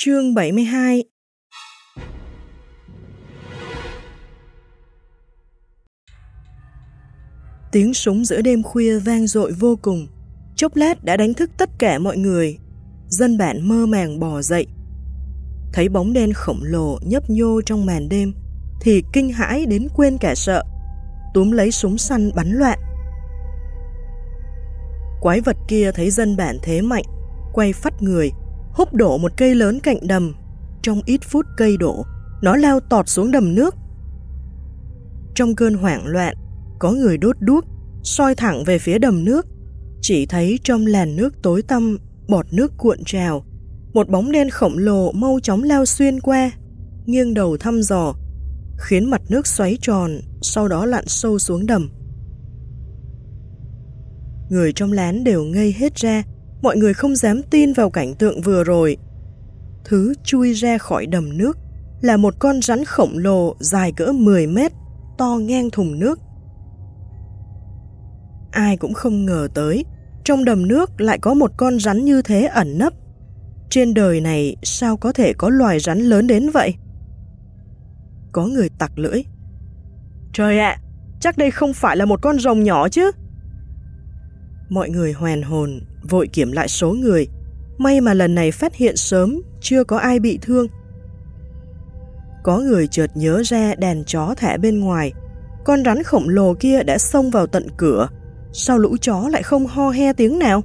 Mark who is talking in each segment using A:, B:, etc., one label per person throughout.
A: Chương 72 Tiếng súng giữa đêm khuya vang dội vô cùng, chốc lát đã đánh thức tất cả mọi người. Dân bản mơ màng bò dậy. Thấy bóng đen khổng lồ nhấp nhô trong màn đêm, thì kinh hãi đến quên cả sợ, túm lấy súng săn bắn loạn. Quái vật kia thấy dân bản thế mạnh, quay phát người, húc đổ một cây lớn cạnh đầm. Trong ít phút cây đổ, nó lao tọt xuống đầm nước. Trong cơn hoảng loạn, có người đốt đuốc, soi thẳng về phía đầm nước. Chỉ thấy trong làn nước tối tăm, bọt nước cuộn trào. Một bóng đen khổng lồ mau chóng lao xuyên qua, nghiêng đầu thăm dò, khiến mặt nước xoáy tròn, sau đó lặn sâu xuống đầm. Người trong lán đều ngây hết ra, mọi người không dám tin vào cảnh tượng vừa rồi. Thứ chui ra khỏi đầm nước là một con rắn khổng lồ dài cỡ 10 mét, to ngang thùng nước. Ai cũng không ngờ tới, trong đầm nước lại có một con rắn như thế ẩn nấp. Trên đời này sao có thể có loài rắn lớn đến vậy? Có người tặc lưỡi. Trời ạ, chắc đây không phải là một con rồng nhỏ chứ? Mọi người hoàn hồn, vội kiểm lại số người. May mà lần này phát hiện sớm, chưa có ai bị thương. Có người chợt nhớ ra đàn chó thả bên ngoài. Con rắn khổng lồ kia đã xông vào tận cửa. Sao lũ chó lại không ho he tiếng nào?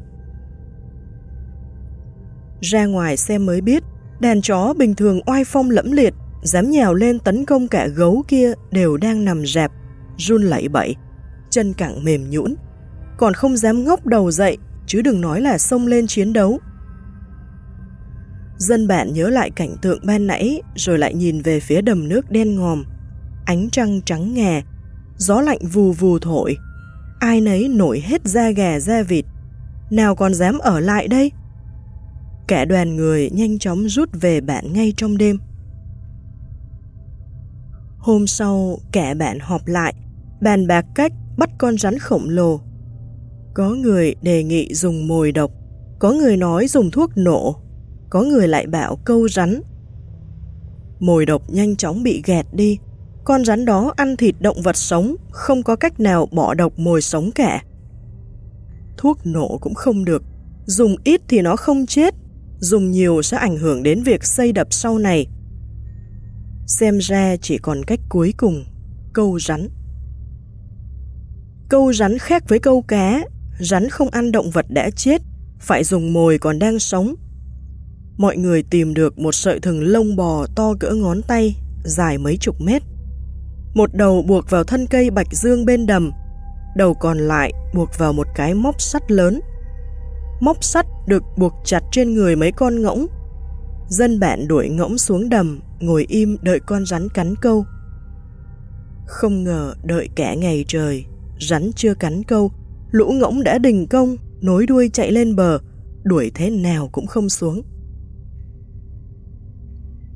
A: Ra ngoài xem mới biết, đàn chó bình thường oai phong lẫm liệt, dám nhào lên tấn công cả gấu kia đều đang nằm rạp, run lẩy bẩy, chân cẳng mềm nhũn, còn không dám ngóc đầu dậy, chứ đừng nói là xông lên chiến đấu. Dân bạn nhớ lại cảnh tượng ban nãy, rồi lại nhìn về phía đầm nước đen ngòm, ánh trăng trắng ngà, gió lạnh vù vù thổi, ai nấy nổi hết da gà da vịt, nào còn dám ở lại đây? Cả đoàn người nhanh chóng rút về bản ngay trong đêm. Hôm sau, cả bạn họp lại, bàn bạc cách bắt con rắn khổng lồ có người đề nghị dùng mồi độc, có người nói dùng thuốc nổ, có người lại bảo câu rắn. Mồi độc nhanh chóng bị gẹt đi, con rắn đó ăn thịt động vật sống, không có cách nào bỏ độc mồi sống cả. Thuốc nổ cũng không được, dùng ít thì nó không chết, dùng nhiều sẽ ảnh hưởng đến việc xây đập sau này. Xem ra chỉ còn cách cuối cùng, câu rắn. Câu rắn khác với câu cá, rắn không ăn động vật đã chết, phải dùng mồi còn đang sống. Mọi người tìm được một sợi thừng lông bò to cỡ ngón tay, dài mấy chục mét. Một đầu buộc vào thân cây bạch dương bên đầm, đầu còn lại buộc vào một cái móc sắt lớn. Móc sắt được buộc chặt trên người mấy con ngỗng. Dân bạn đuổi ngỗng xuống đầm, ngồi im đợi con rắn cắn câu. Không ngờ đợi cả ngày trời, rắn chưa cắn câu, lũ ngỗng đã đình công, nối đuôi chạy lên bờ, đuổi thế nào cũng không xuống.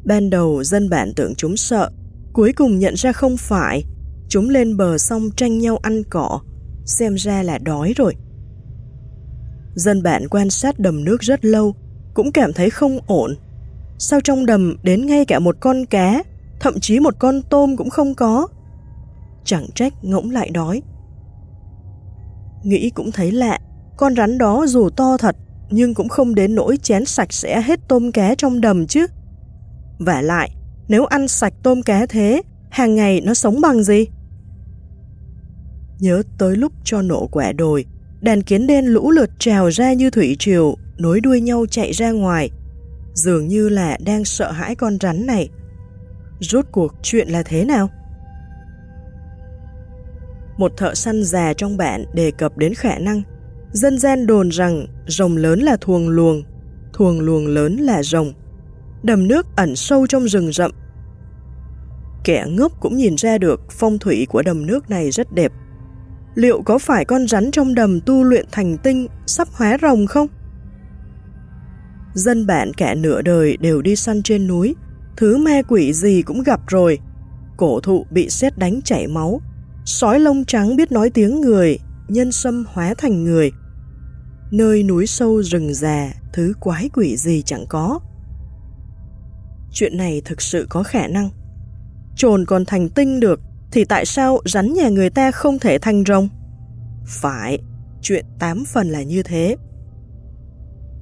A: Ban đầu dân bản tưởng chúng sợ, cuối cùng nhận ra không phải, chúng lên bờ xong tranh nhau ăn cỏ, xem ra là đói rồi. Dân bản quan sát đầm nước rất lâu, cũng cảm thấy không ổn. Sao trong đầm đến ngay cả một con cá, thậm chí một con tôm cũng không có. Chẳng trách ngỗng lại đói. Nghĩ cũng thấy lạ, con rắn đó dù to thật, nhưng cũng không đến nỗi chén sạch sẽ hết tôm cá trong đầm chứ. Và lại, nếu ăn sạch tôm cá thế, hàng ngày nó sống bằng gì? Nhớ tới lúc cho nổ quả đồi, đàn kiến đen lũ lượt trào ra như thủy triều, nối đuôi nhau chạy ra ngoài. Dường như là đang sợ hãi con rắn này. Rốt cuộc chuyện là thế nào? Một thợ săn già trong bạn đề cập đến khả năng. Dân gian đồn rằng rồng lớn là thuồng luồng, thuồng luồng lớn là rồng. Đầm nước ẩn sâu trong rừng rậm. Kẻ ngốc cũng nhìn ra được phong thủy của đầm nước này rất đẹp. Liệu có phải con rắn trong đầm tu luyện thành tinh sắp hóa rồng không? Dân bạn cả nửa đời đều đi săn trên núi, thứ ma quỷ gì cũng gặp rồi. Cổ thụ bị sét đánh chảy máu, Sói lông trắng biết nói tiếng người, nhân sâm hóa thành người. Nơi núi sâu rừng già, thứ quái quỷ gì chẳng có. Chuyện này thực sự có khả năng. Trồn còn thành tinh được, thì tại sao rắn nhà người ta không thể thành rồng? Phải, chuyện tám phần là như thế.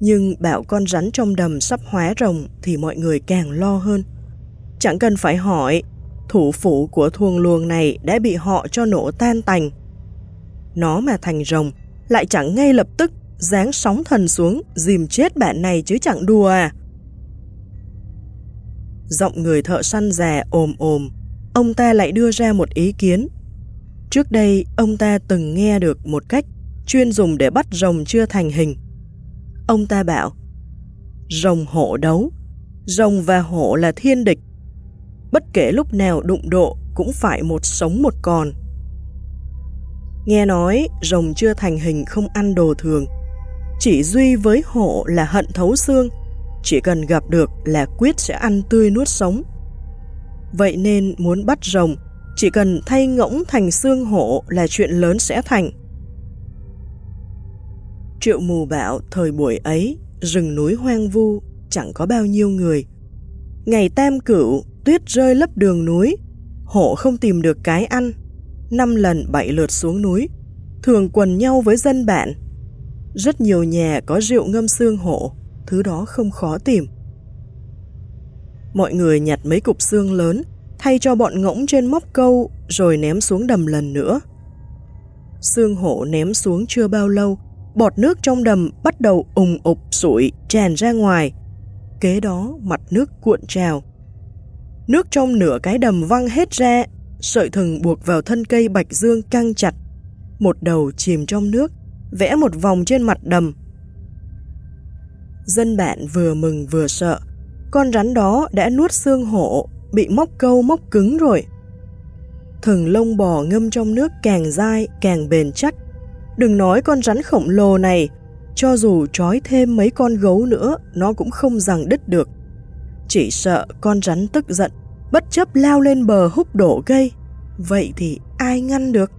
A: Nhưng bảo con rắn trong đầm sắp hóa rồng thì mọi người càng lo hơn. Chẳng cần phải hỏi, thủ phủ của thuồng luồng này đã bị họ cho nổ tan tành. Nó mà thành rồng, lại chẳng ngay lập tức giáng sóng thần xuống dìm chết bạn này chứ chẳng đùa à. Giọng người thợ săn già ồm ồm, ông ta lại đưa ra một ý kiến. Trước đây, ông ta từng nghe được một cách chuyên dùng để bắt rồng chưa thành hình. Ông ta bảo, rồng hổ đấu, rồng và hổ là thiên địch. Bất kể lúc nào đụng độ cũng phải một sống một còn. Nghe nói rồng chưa thành hình không ăn đồ thường, chỉ duy với hổ là hận thấu xương, chỉ cần gặp được là quyết sẽ ăn tươi nuốt sống. Vậy nên muốn bắt rồng, chỉ cần thay ngỗng thành xương hổ là chuyện lớn sẽ thành. Triệu mù bảo thời buổi ấy, rừng núi hoang vu, chẳng có bao nhiêu người. Ngày tam cửu, tuyết rơi lấp đường núi, hổ không tìm được cái ăn. Năm lần bảy lượt xuống núi, thường quần nhau với dân bạn. Rất nhiều nhà có rượu ngâm xương hổ, thứ đó không khó tìm. Mọi người nhặt mấy cục xương lớn, thay cho bọn ngỗng trên móc câu rồi ném xuống đầm lần nữa. Xương hổ ném xuống chưa bao lâu, bọt nước trong đầm bắt đầu ùng ục sủi tràn ra ngoài. Kế đó mặt nước cuộn trào. Nước trong nửa cái đầm văng hết ra, sợi thừng buộc vào thân cây bạch dương căng chặt. Một đầu chìm trong nước, vẽ một vòng trên mặt đầm. Dân bạn vừa mừng vừa sợ, con rắn đó đã nuốt xương hổ, bị móc câu móc cứng rồi. Thừng lông bò ngâm trong nước càng dai, càng bền chắc. Đừng nói con rắn khổng lồ này, cho dù trói thêm mấy con gấu nữa, nó cũng không rằng đứt được. Chỉ sợ con rắn tức giận, bất chấp lao lên bờ húc đổ gây Vậy thì ai ngăn được?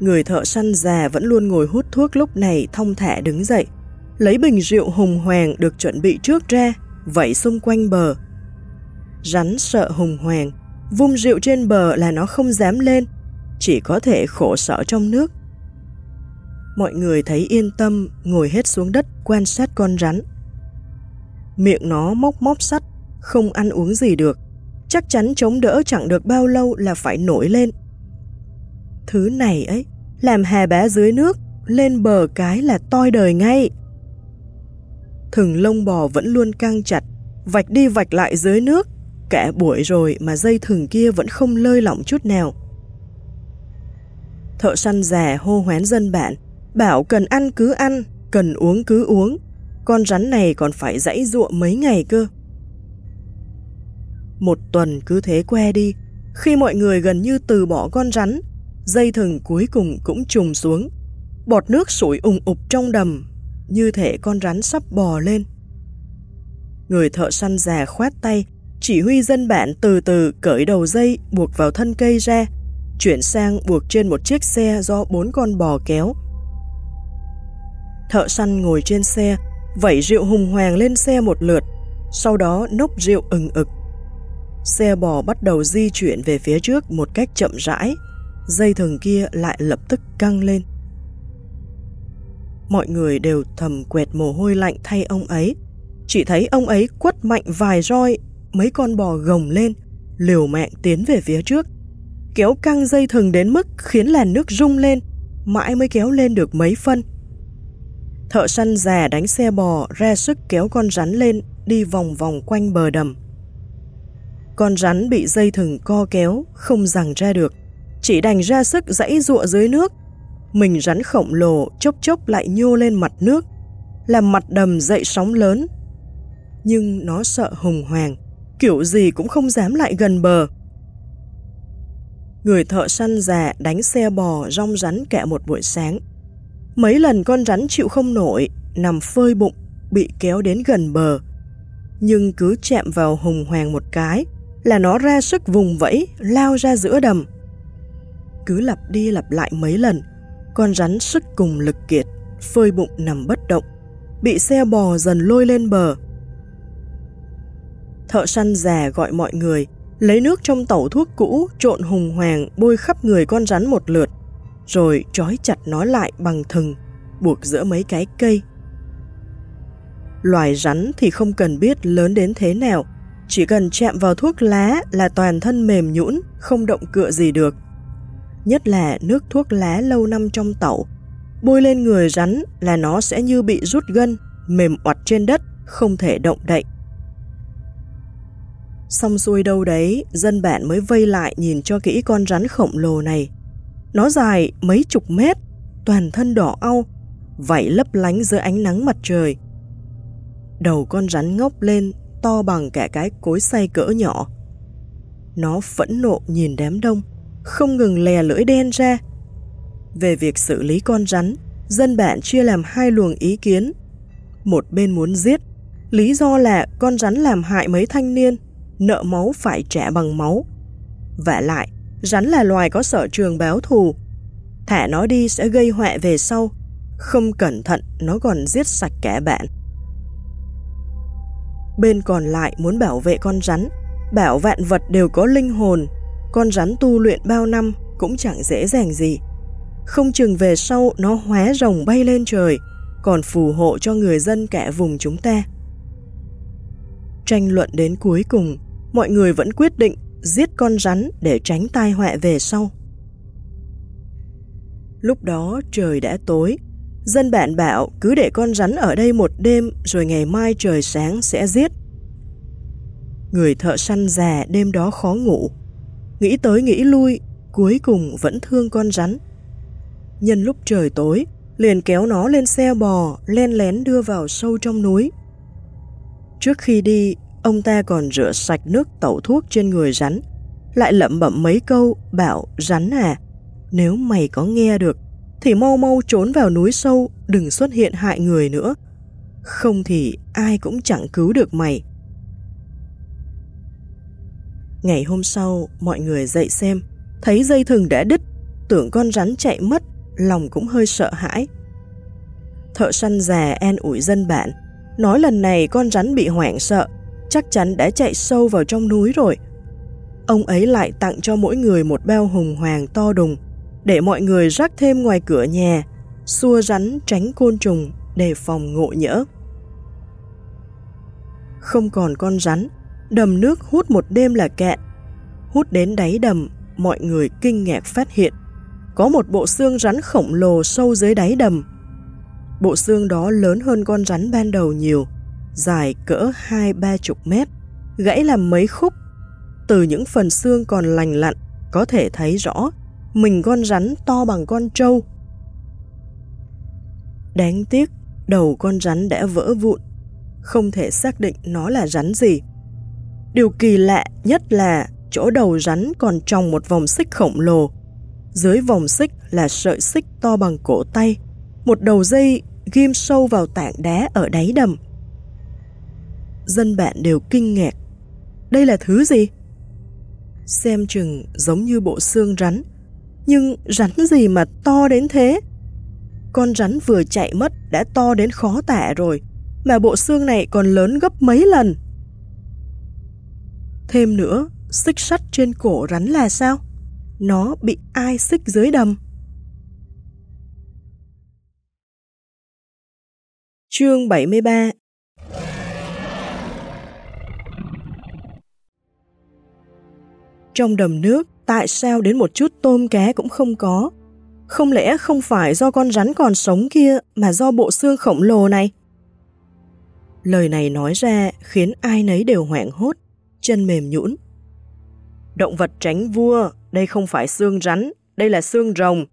A: Người thợ săn già vẫn luôn ngồi hút thuốc lúc này thông thả đứng dậy, lấy bình rượu hùng hoàng được chuẩn bị trước ra, vẫy xung quanh bờ. Rắn sợ hùng hoàng, vung rượu trên bờ là nó không dám lên, chỉ có thể khổ sở trong nước. Mọi người thấy yên tâm, ngồi hết xuống đất quan sát con rắn. Miệng nó móc móc sắt, không ăn uống gì được, chắc chắn chống đỡ chẳng được bao lâu là phải nổi lên. Thứ này ấy, làm hà bá dưới nước, lên bờ cái là toi đời ngay. Thừng lông bò vẫn luôn căng chặt, vạch đi vạch lại dưới nước, cả buổi rồi mà dây thừng kia vẫn không lơi lỏng chút nào. Thợ săn già hô hoán dân bạn, bảo cần ăn cứ ăn, cần uống cứ uống, con rắn này còn phải dãy ruộng mấy ngày cơ. Một tuần cứ thế que đi, khi mọi người gần như từ bỏ con rắn, dây thừng cuối cùng cũng trùng xuống. Bọt nước sủi ùng ục trong đầm, như thể con rắn sắp bò lên. Người thợ săn già khoát tay, chỉ huy dân bạn từ từ cởi đầu dây buộc vào thân cây ra, chuyển sang buộc trên một chiếc xe do bốn con bò kéo. Thợ săn ngồi trên xe, vẩy rượu hùng hoàng lên xe một lượt, sau đó nốc rượu ừng ực. Xe bò bắt đầu di chuyển về phía trước một cách chậm rãi, dây thừng kia lại lập tức căng lên. Mọi người đều thầm quẹt mồ hôi lạnh thay ông ấy. Chỉ thấy ông ấy quất mạnh vài roi, mấy con bò gồng lên, liều mạng tiến về phía trước. Kéo căng dây thừng đến mức khiến làn nước rung lên, mãi mới kéo lên được mấy phân. Thợ săn già đánh xe bò ra sức kéo con rắn lên đi vòng vòng quanh bờ đầm. Con rắn bị dây thừng co kéo, không rằng ra được, chỉ đành ra sức dãy ruộng dưới nước. Mình rắn khổng lồ chốc chốc lại nhô lên mặt nước, làm mặt đầm dậy sóng lớn. Nhưng nó sợ hùng hoàng, kiểu gì cũng không dám lại gần bờ. Người thợ săn già đánh xe bò rong rắn cả một buổi sáng. Mấy lần con rắn chịu không nổi, nằm phơi bụng, bị kéo đến gần bờ. Nhưng cứ chạm vào hùng hoàng một cái là nó ra sức vùng vẫy, lao ra giữa đầm. Cứ lặp đi lặp lại mấy lần, con rắn sức cùng lực kiệt, phơi bụng nằm bất động, bị xe bò dần lôi lên bờ. Thợ săn già gọi mọi người, lấy nước trong tẩu thuốc cũ trộn hùng hoàng bôi khắp người con rắn một lượt, rồi trói chặt nó lại bằng thừng, buộc giữa mấy cái cây. Loài rắn thì không cần biết lớn đến thế nào, chỉ cần chạm vào thuốc lá là toàn thân mềm nhũn, không động cựa gì được. Nhất là nước thuốc lá lâu năm trong tẩu, bôi lên người rắn là nó sẽ như bị rút gân, mềm oặt trên đất, không thể động đậy. Xong xuôi đâu đấy, dân bạn mới vây lại nhìn cho kỹ con rắn khổng lồ này. Nó dài mấy chục mét, toàn thân đỏ au, vảy lấp lánh dưới ánh nắng mặt trời. Đầu con rắn ngốc lên, to bằng cả cái cối xay cỡ nhỏ. Nó phẫn nộ nhìn đám đông, không ngừng lè lưỡi đen ra. Về việc xử lý con rắn, dân bản chia làm hai luồng ý kiến. Một bên muốn giết, lý do là con rắn làm hại mấy thanh niên, nợ máu phải trả bằng máu. Và lại, rắn là loài có sở trường báo thù. Thả nó đi sẽ gây họa về sau, không cẩn thận nó còn giết sạch kẻ bạn. Bên còn lại muốn bảo vệ con rắn, bảo vạn vật đều có linh hồn, con rắn tu luyện bao năm cũng chẳng dễ dàng gì. Không chừng về sau nó hóa rồng bay lên trời, còn phù hộ cho người dân cả vùng chúng ta. Tranh luận đến cuối cùng, mọi người vẫn quyết định giết con rắn để tránh tai họa về sau. Lúc đó trời đã tối, dân bạn bảo cứ để con rắn ở đây một đêm rồi ngày mai trời sáng sẽ giết. Người thợ săn già đêm đó khó ngủ, nghĩ tới nghĩ lui, cuối cùng vẫn thương con rắn. Nhân lúc trời tối, liền kéo nó lên xe bò, len lén đưa vào sâu trong núi. Trước khi đi, ông ta còn rửa sạch nước tẩu thuốc trên người rắn, lại lẩm bẩm mấy câu bảo rắn à, nếu mày có nghe được thì mau mau trốn vào núi sâu, đừng xuất hiện hại người nữa. Không thì ai cũng chẳng cứu được mày. Ngày hôm sau, mọi người dậy xem, thấy dây thừng đã đứt, tưởng con rắn chạy mất, lòng cũng hơi sợ hãi. Thợ săn già an ủi dân bạn, nói lần này con rắn bị hoảng sợ, chắc chắn đã chạy sâu vào trong núi rồi. Ông ấy lại tặng cho mỗi người một bao hùng hoàng to đùng, để mọi người rắc thêm ngoài cửa nhà, xua rắn tránh côn trùng, đề phòng ngộ nhỡ. Không còn con rắn, đầm nước hút một đêm là cạn. Hút đến đáy đầm, mọi người kinh ngạc phát hiện có một bộ xương rắn khổng lồ sâu dưới đáy đầm. Bộ xương đó lớn hơn con rắn ban đầu nhiều, dài cỡ hai ba chục mét, gãy làm mấy khúc. Từ những phần xương còn lành lặn, có thể thấy rõ mình con rắn to bằng con trâu. Đáng tiếc, đầu con rắn đã vỡ vụn, không thể xác định nó là rắn gì. Điều kỳ lạ nhất là chỗ đầu rắn còn trồng một vòng xích khổng lồ. Dưới vòng xích là sợi xích to bằng cổ tay, một đầu dây ghim sâu vào tảng đá ở đáy đầm. Dân bạn đều kinh ngạc. Đây là thứ gì? Xem chừng giống như bộ xương rắn, nhưng rắn gì mà to đến thế? Con rắn vừa chạy mất đã to đến khó tả rồi, mà bộ xương này còn lớn gấp mấy lần. Thêm nữa, xích sắt trên cổ rắn là sao? Nó bị ai xích dưới đầm? Chương 73 Trong đầm nước, tại sao đến một chút tôm cá cũng không có? Không lẽ không phải do con rắn còn sống kia mà do bộ xương khổng lồ này? Lời này nói ra khiến ai nấy đều hoảng hốt, chân mềm nhũn. Động vật tránh vua, đây không phải xương rắn, đây là xương rồng.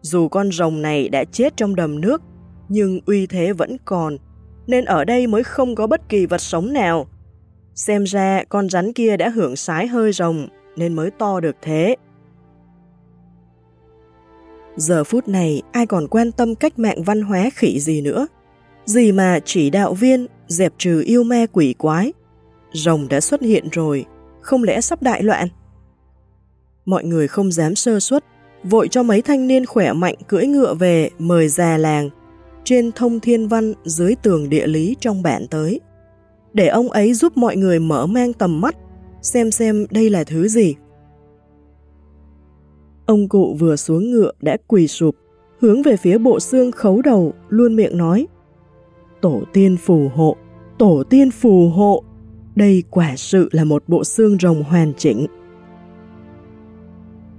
A: Dù con rồng này đã chết trong đầm nước, nhưng uy thế vẫn còn, nên ở đây mới không có bất kỳ vật sống nào. Xem ra con rắn kia đã hưởng sái hơi rồng nên mới to được thế. Giờ phút này ai còn quan tâm cách mạng văn hóa khỉ gì nữa. Gì mà chỉ đạo viên dẹp trừ yêu me quỷ quái. Rồng đã xuất hiện rồi, không lẽ sắp đại loạn? Mọi người không dám sơ suất, vội cho mấy thanh niên khỏe mạnh cưỡi ngựa về mời già làng trên thông thiên văn dưới tường địa lý trong bản tới để ông ấy giúp mọi người mở mang tầm mắt, xem xem đây là thứ gì. Ông cụ vừa xuống ngựa đã quỳ sụp, hướng về phía bộ xương khấu đầu, luôn miệng nói. Tổ tiên phù hộ, tổ tiên phù hộ, đây quả sự là một bộ xương rồng hoàn chỉnh.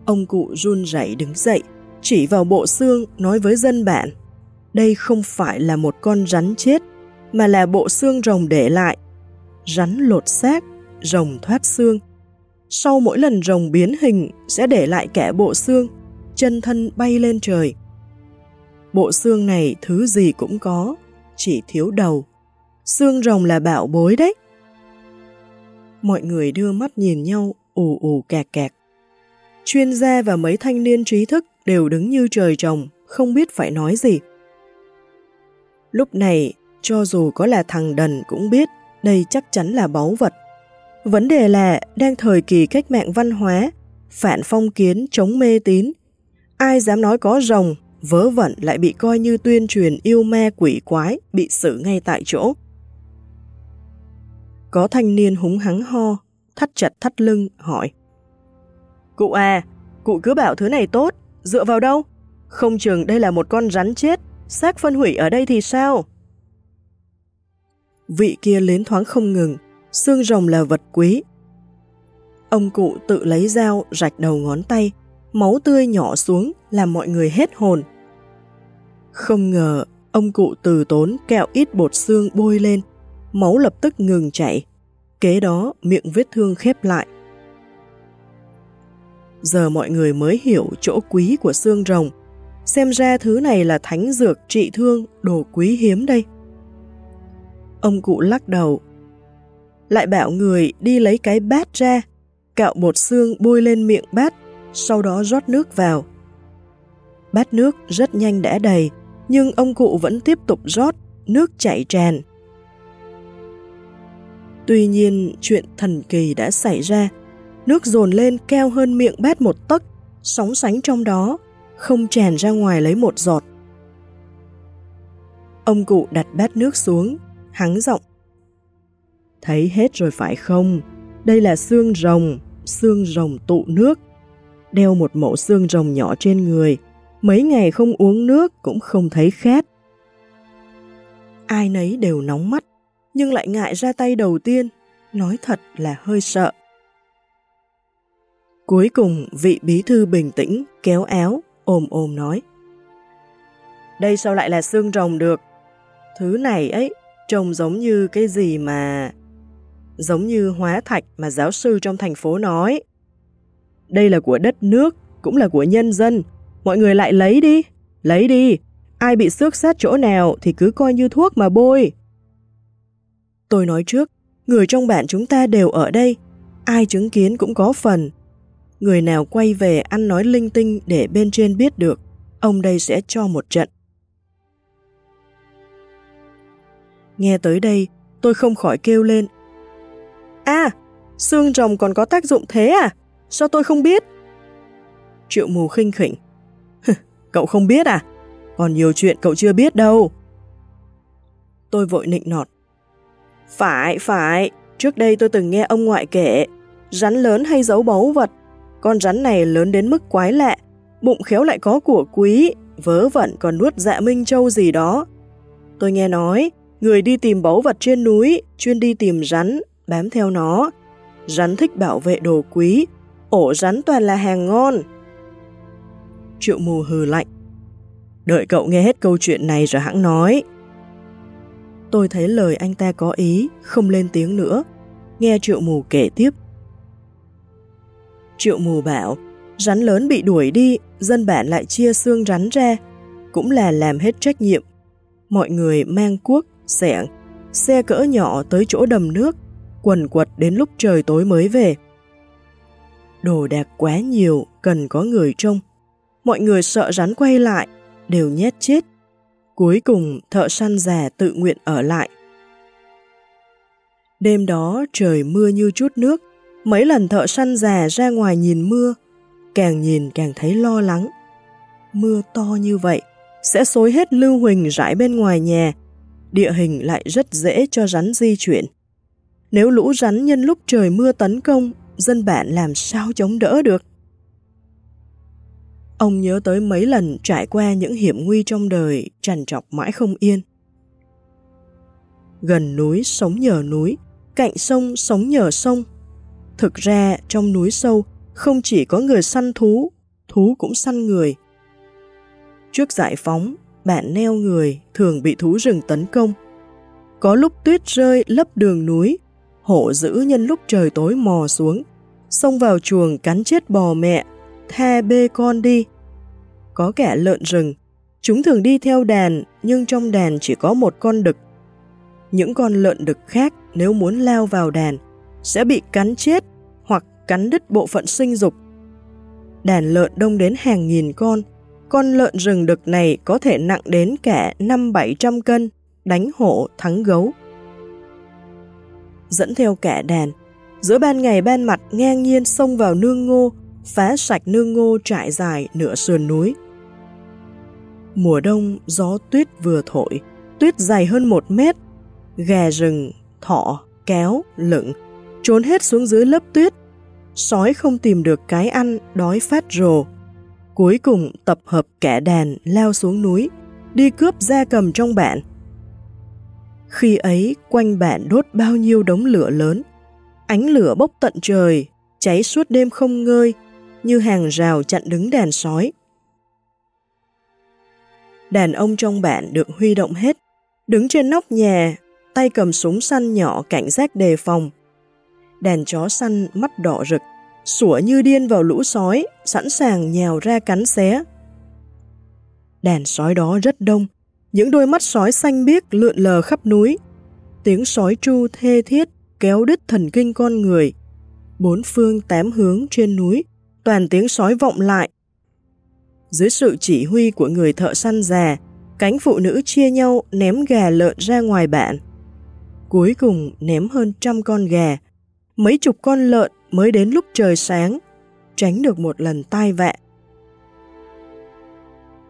A: Ông cụ run rẩy đứng dậy, chỉ vào bộ xương nói với dân bạn Đây không phải là một con rắn chết, mà là bộ xương rồng để lại. Rắn lột xác, rồng thoát xương. Sau mỗi lần rồng biến hình sẽ để lại kẻ bộ xương, chân thân bay lên trời. Bộ xương này thứ gì cũng có, chỉ thiếu đầu. Xương rồng là bảo bối đấy. Mọi người đưa mắt nhìn nhau, ù ù kẹt kẹt. Chuyên gia và mấy thanh niên trí thức đều đứng như trời trồng, không biết phải nói gì. Lúc này, cho dù có là thằng đần cũng biết đây chắc chắn là báu vật. Vấn đề là đang thời kỳ cách mạng văn hóa, phản phong kiến chống mê tín. Ai dám nói có rồng, vớ vẩn lại bị coi như tuyên truyền yêu ma quỷ quái, bị xử ngay tại chỗ. Có thanh niên húng hắng ho, thắt chặt thắt lưng, hỏi. Cụ à, cụ cứ bảo thứ này tốt, dựa vào đâu? Không chừng đây là một con rắn chết, xác phân hủy ở đây thì sao? Vị kia lến thoáng không ngừng, xương rồng là vật quý. Ông cụ tự lấy dao rạch đầu ngón tay, máu tươi nhỏ xuống làm mọi người hết hồn. Không ngờ, ông cụ từ tốn kẹo ít bột xương bôi lên, máu lập tức ngừng chảy. Kế đó miệng vết thương khép lại. Giờ mọi người mới hiểu chỗ quý của xương rồng. Xem ra thứ này là thánh dược trị thương, đồ quý hiếm đây. Ông cụ lắc đầu. Lại bảo người đi lấy cái bát ra, cạo bột xương bôi lên miệng bát, sau đó rót nước vào. Bát nước rất nhanh đã đầy, nhưng ông cụ vẫn tiếp tục rót, nước chảy tràn. Tuy nhiên, chuyện thần kỳ đã xảy ra. Nước dồn lên keo hơn miệng bát một tấc, sóng sánh trong đó, không tràn ra ngoài lấy một giọt. Ông cụ đặt bát nước xuống, hắng giọng. Thấy hết rồi phải không? Đây là xương rồng, xương rồng tụ nước. Đeo một mẫu xương rồng nhỏ trên người, mấy ngày không uống nước cũng không thấy khát. Ai nấy đều nóng mắt, nhưng lại ngại ra tay đầu tiên, nói thật là hơi sợ. Cuối cùng vị bí thư bình tĩnh, kéo áo, ôm ôm nói. Đây sao lại là xương rồng được? Thứ này ấy, trông giống như cái gì mà... Giống như hóa thạch mà giáo sư trong thành phố nói. Đây là của đất nước, cũng là của nhân dân. Mọi người lại lấy đi, lấy đi. Ai bị xước sát chỗ nào thì cứ coi như thuốc mà bôi. Tôi nói trước, người trong bạn chúng ta đều ở đây, ai chứng kiến cũng có phần. Người nào quay về ăn nói linh tinh để bên trên biết được, ông đây sẽ cho một trận. Nghe tới đây, tôi không khỏi kêu lên. À, xương rồng còn có tác dụng thế à? Sao tôi không biết? Triệu mù khinh khỉnh. cậu không biết à? Còn nhiều chuyện cậu chưa biết đâu. Tôi vội nịnh nọt. Phải, phải, trước đây tôi từng nghe ông ngoại kể, rắn lớn hay giấu báu vật. Con rắn này lớn đến mức quái lạ, bụng khéo lại có của quý, vớ vẩn còn nuốt dạ minh châu gì đó. Tôi nghe nói, người đi tìm báu vật trên núi, chuyên đi tìm rắn, bám theo nó. Rắn thích bảo vệ đồ quý, ổ rắn toàn là hàng ngon. Triệu mù hừ lạnh. Đợi cậu nghe hết câu chuyện này rồi hãng nói. Tôi thấy lời anh ta có ý, không lên tiếng nữa. Nghe triệu mù kể tiếp. Triệu mù bảo, rắn lớn bị đuổi đi, dân bản lại chia xương rắn ra, cũng là làm hết trách nhiệm. Mọi người mang cuốc, xẻng, xe cỡ nhỏ tới chỗ đầm nước, quần quật đến lúc trời tối mới về. Đồ đạc quá nhiều, cần có người trông. Mọi người sợ rắn quay lại, đều nhét chết Cuối cùng thợ săn già tự nguyện ở lại. Đêm đó trời mưa như chút nước, mấy lần thợ săn già ra ngoài nhìn mưa, càng nhìn càng thấy lo lắng. Mưa to như vậy, sẽ xối hết lưu huỳnh rải bên ngoài nhà, địa hình lại rất dễ cho rắn di chuyển. Nếu lũ rắn nhân lúc trời mưa tấn công, dân bản làm sao chống đỡ được? Ông nhớ tới mấy lần trải qua những hiểm nguy trong đời, trằn trọc mãi không yên. Gần núi sống nhờ núi, cạnh sông sống nhờ sông. Thực ra trong núi sâu không chỉ có người săn thú, thú cũng săn người. Trước giải phóng, bạn neo người thường bị thú rừng tấn công. Có lúc tuyết rơi lấp đường núi, hổ dữ nhân lúc trời tối mò xuống, xông vào chuồng cắn chết bò mẹ, tha bê con đi. Có kẻ lợn rừng, chúng thường đi theo đàn nhưng trong đàn chỉ có một con đực. Những con lợn đực khác nếu muốn lao vào đàn sẽ bị cắn chết hoặc cắn đứt bộ phận sinh dục. Đàn lợn đông đến hàng nghìn con, con lợn rừng đực này có thể nặng đến cả 5-700 cân, đánh hổ thắng gấu. Dẫn theo cả đàn, giữa ban ngày ban mặt ngang nhiên xông vào nương ngô, phá sạch nương ngô trải dài nửa sườn núi. Mùa đông gió tuyết vừa thổi, tuyết dày hơn một mét, gà rừng, thỏ, kéo, lựng, trốn hết xuống dưới lớp tuyết. Sói không tìm được cái ăn, đói phát rồ. Cuối cùng tập hợp kẻ đàn leo xuống núi, đi cướp gia cầm trong bạn. Khi ấy, quanh bạn đốt bao nhiêu đống lửa lớn. Ánh lửa bốc tận trời, cháy suốt đêm không ngơi, như hàng rào chặn đứng đàn sói. Đàn ông trong bạn được huy động hết, đứng trên nóc nhà, tay cầm súng săn nhỏ cảnh giác đề phòng. Đàn chó săn mắt đỏ rực, sủa như điên vào lũ sói, sẵn sàng nhào ra cắn xé. Đàn sói đó rất đông, những đôi mắt sói xanh biếc lượn lờ khắp núi. Tiếng sói tru thê thiết kéo đứt thần kinh con người. Bốn phương tám hướng trên núi, toàn tiếng sói vọng lại. Dưới sự chỉ huy của người thợ săn già, cánh phụ nữ chia nhau ném gà lợn ra ngoài bạn. Cuối cùng ném hơn trăm con gà, mấy chục con lợn mới đến lúc trời sáng, tránh được một lần tai vạ.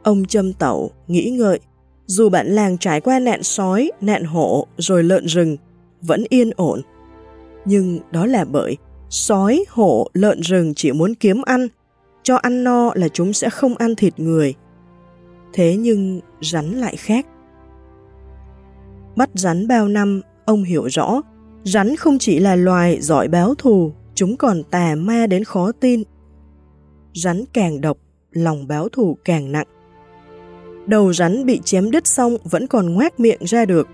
A: Ông châm tẩu, nghĩ ngợi, dù bản làng trải qua nạn sói, nạn hổ rồi lợn rừng, vẫn yên ổn. Nhưng đó là bởi sói, hổ, lợn rừng chỉ muốn kiếm ăn, cho ăn no là chúng sẽ không ăn thịt người. Thế nhưng rắn lại khác. Bắt rắn bao năm, ông hiểu rõ, rắn không chỉ là loài giỏi báo thù, chúng còn tà ma đến khó tin. Rắn càng độc, lòng báo thù càng nặng. Đầu rắn bị chém đứt xong vẫn còn ngoác miệng ra được.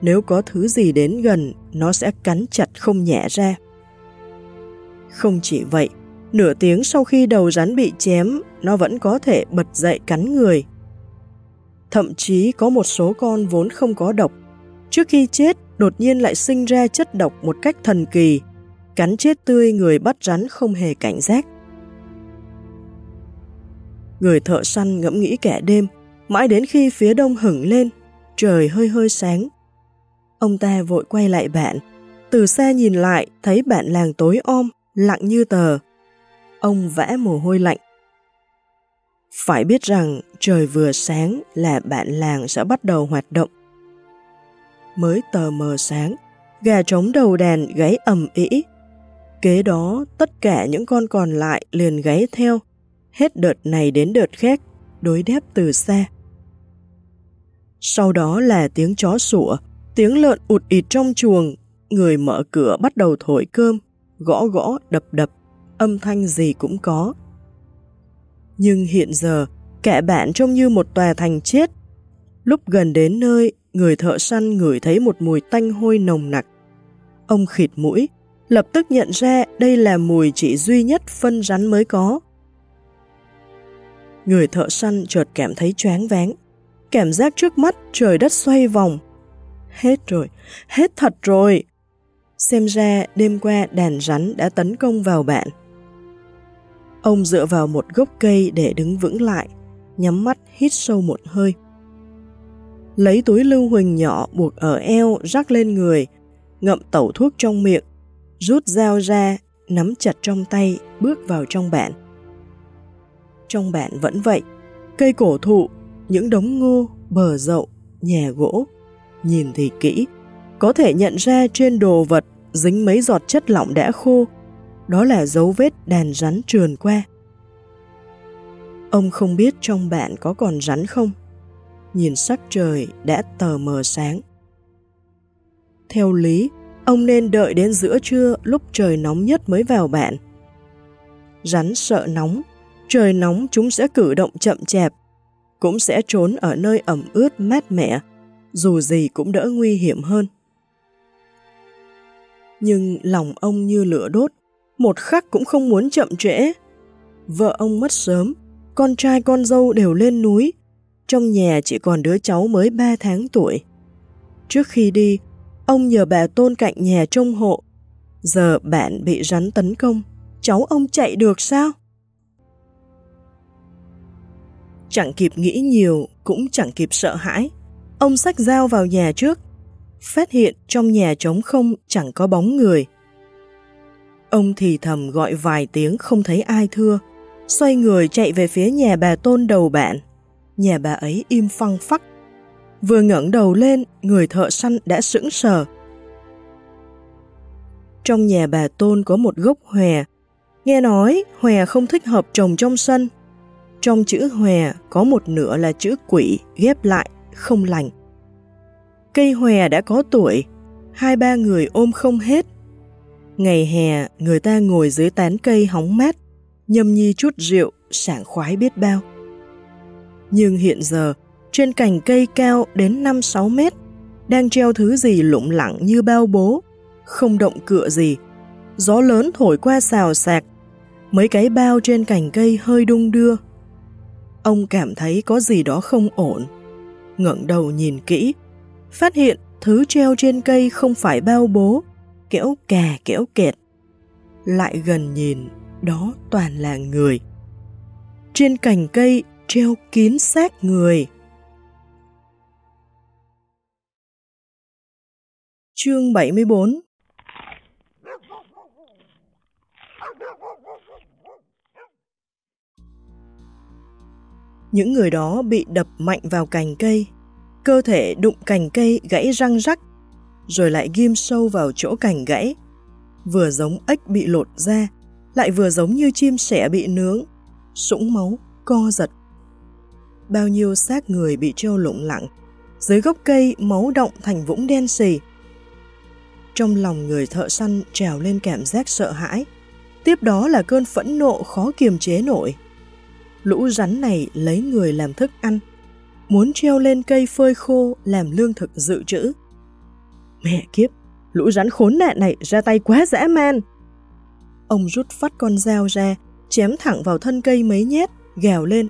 A: Nếu có thứ gì đến gần, nó sẽ cắn chặt không nhẹ ra. Không chỉ vậy, nửa tiếng sau khi đầu rắn bị chém, nó vẫn có thể bật dậy cắn người. Thậm chí có một số con vốn không có độc. Trước khi chết, đột nhiên lại sinh ra chất độc một cách thần kỳ, cắn chết tươi người bắt rắn không hề cảnh giác. Người thợ săn ngẫm nghĩ kẻ đêm, mãi đến khi phía đông hửng lên, trời hơi hơi sáng. Ông ta vội quay lại bạn, từ xa nhìn lại thấy bạn làng tối om, lặng như tờ. Ông vẽ mồ hôi lạnh. Phải biết rằng trời vừa sáng là bạn làng sẽ bắt đầu hoạt động. Mới tờ mờ sáng, gà trống đầu đàn gáy ầm ĩ. Kế đó tất cả những con còn lại liền gáy theo, hết đợt này đến đợt khác, đối đáp từ xa. Sau đó là tiếng chó sủa, tiếng lợn ụt ịt trong chuồng, người mở cửa bắt đầu thổi cơm, gõ gõ, đập đập, âm thanh gì cũng có. Nhưng hiện giờ, kẻ bạn trông như một tòa thành chết. Lúc gần đến nơi, người thợ săn ngửi thấy một mùi tanh hôi nồng nặc. Ông khịt mũi, lập tức nhận ra đây là mùi chỉ duy nhất phân rắn mới có. Người thợ săn chợt cảm thấy choáng váng, cảm giác trước mắt trời đất xoay vòng. Hết rồi, hết thật rồi. Xem ra đêm qua đàn rắn đã tấn công vào bạn. Ông dựa vào một gốc cây để đứng vững lại, nhắm mắt hít sâu một hơi. Lấy túi lưu huỳnh nhỏ buộc ở eo rắc lên người, ngậm tẩu thuốc trong miệng, rút dao ra, nắm chặt trong tay, bước vào trong bạn. Trong bạn vẫn vậy, cây cổ thụ, những đống ngô, bờ dậu, nhà gỗ. Nhìn thì kỹ, có thể nhận ra trên đồ vật dính mấy giọt chất lỏng đã khô. Đó là dấu vết đàn rắn trườn qua. Ông không biết trong bạn có còn rắn không? Nhìn sắc trời đã tờ mờ sáng. Theo lý, ông nên đợi đến giữa trưa lúc trời nóng nhất mới vào bạn. Rắn sợ nóng, trời nóng chúng sẽ cử động chậm chạp, cũng sẽ trốn ở nơi ẩm ướt mát mẻ, dù gì cũng đỡ nguy hiểm hơn. Nhưng lòng ông như lửa đốt, một khắc cũng không muốn chậm trễ. Vợ ông mất sớm, con trai con dâu đều lên núi, trong nhà chỉ còn đứa cháu mới 3 tháng tuổi. Trước khi đi, ông nhờ bà tôn cạnh nhà trông hộ. Giờ bạn bị rắn tấn công, cháu ông chạy được sao? Chẳng kịp nghĩ nhiều, cũng chẳng kịp sợ hãi. Ông xách dao vào nhà trước, phát hiện trong nhà trống không chẳng có bóng người. Ông thì thầm gọi vài tiếng không thấy ai thưa, xoay người chạy về phía nhà bà tôn đầu bạn. Nhà bà ấy im phăng phắc. Vừa ngẩng đầu lên, người thợ săn đã sững sờ. Trong nhà bà tôn có một gốc hòe. Nghe nói hòe không thích hợp trồng trong sân. Trong chữ hòe có một nửa là chữ quỷ ghép lại, không lành. Cây hòe đã có tuổi, hai ba người ôm không hết. Ngày hè, người ta ngồi dưới tán cây hóng mát, nhâm nhi chút rượu, sảng khoái biết bao. Nhưng hiện giờ, trên cành cây cao đến 5-6 mét, đang treo thứ gì lụng lặng như bao bố, không động cựa gì. Gió lớn thổi qua xào sạc, mấy cái bao trên cành cây hơi đung đưa. Ông cảm thấy có gì đó không ổn. ngẩng đầu nhìn kỹ, phát hiện thứ treo trên cây không phải bao bố, kéo cà kéo kẹt. Lại gần nhìn, đó toàn là người. Trên cành cây treo kín xác người. Chương 74 Những người đó bị đập mạnh vào cành cây, cơ thể đụng cành cây gãy răng rắc, rồi lại ghim sâu vào chỗ cành gãy. Vừa giống ếch bị lột ra, lại vừa giống như chim sẻ bị nướng, sũng máu, co giật. Bao nhiêu xác người bị treo lủng lặng, dưới gốc cây máu động thành vũng đen xì. Trong lòng người thợ săn trèo lên cảm giác sợ hãi, tiếp đó là cơn phẫn nộ khó kiềm chế nổi. Lũ rắn này lấy người làm thức ăn, muốn treo lên cây phơi khô làm lương thực dự trữ. Mẹ kiếp, lũ rắn khốn nạn này ra tay quá dã man. Ông rút phát con dao ra, chém thẳng vào thân cây mấy nhét, gào lên.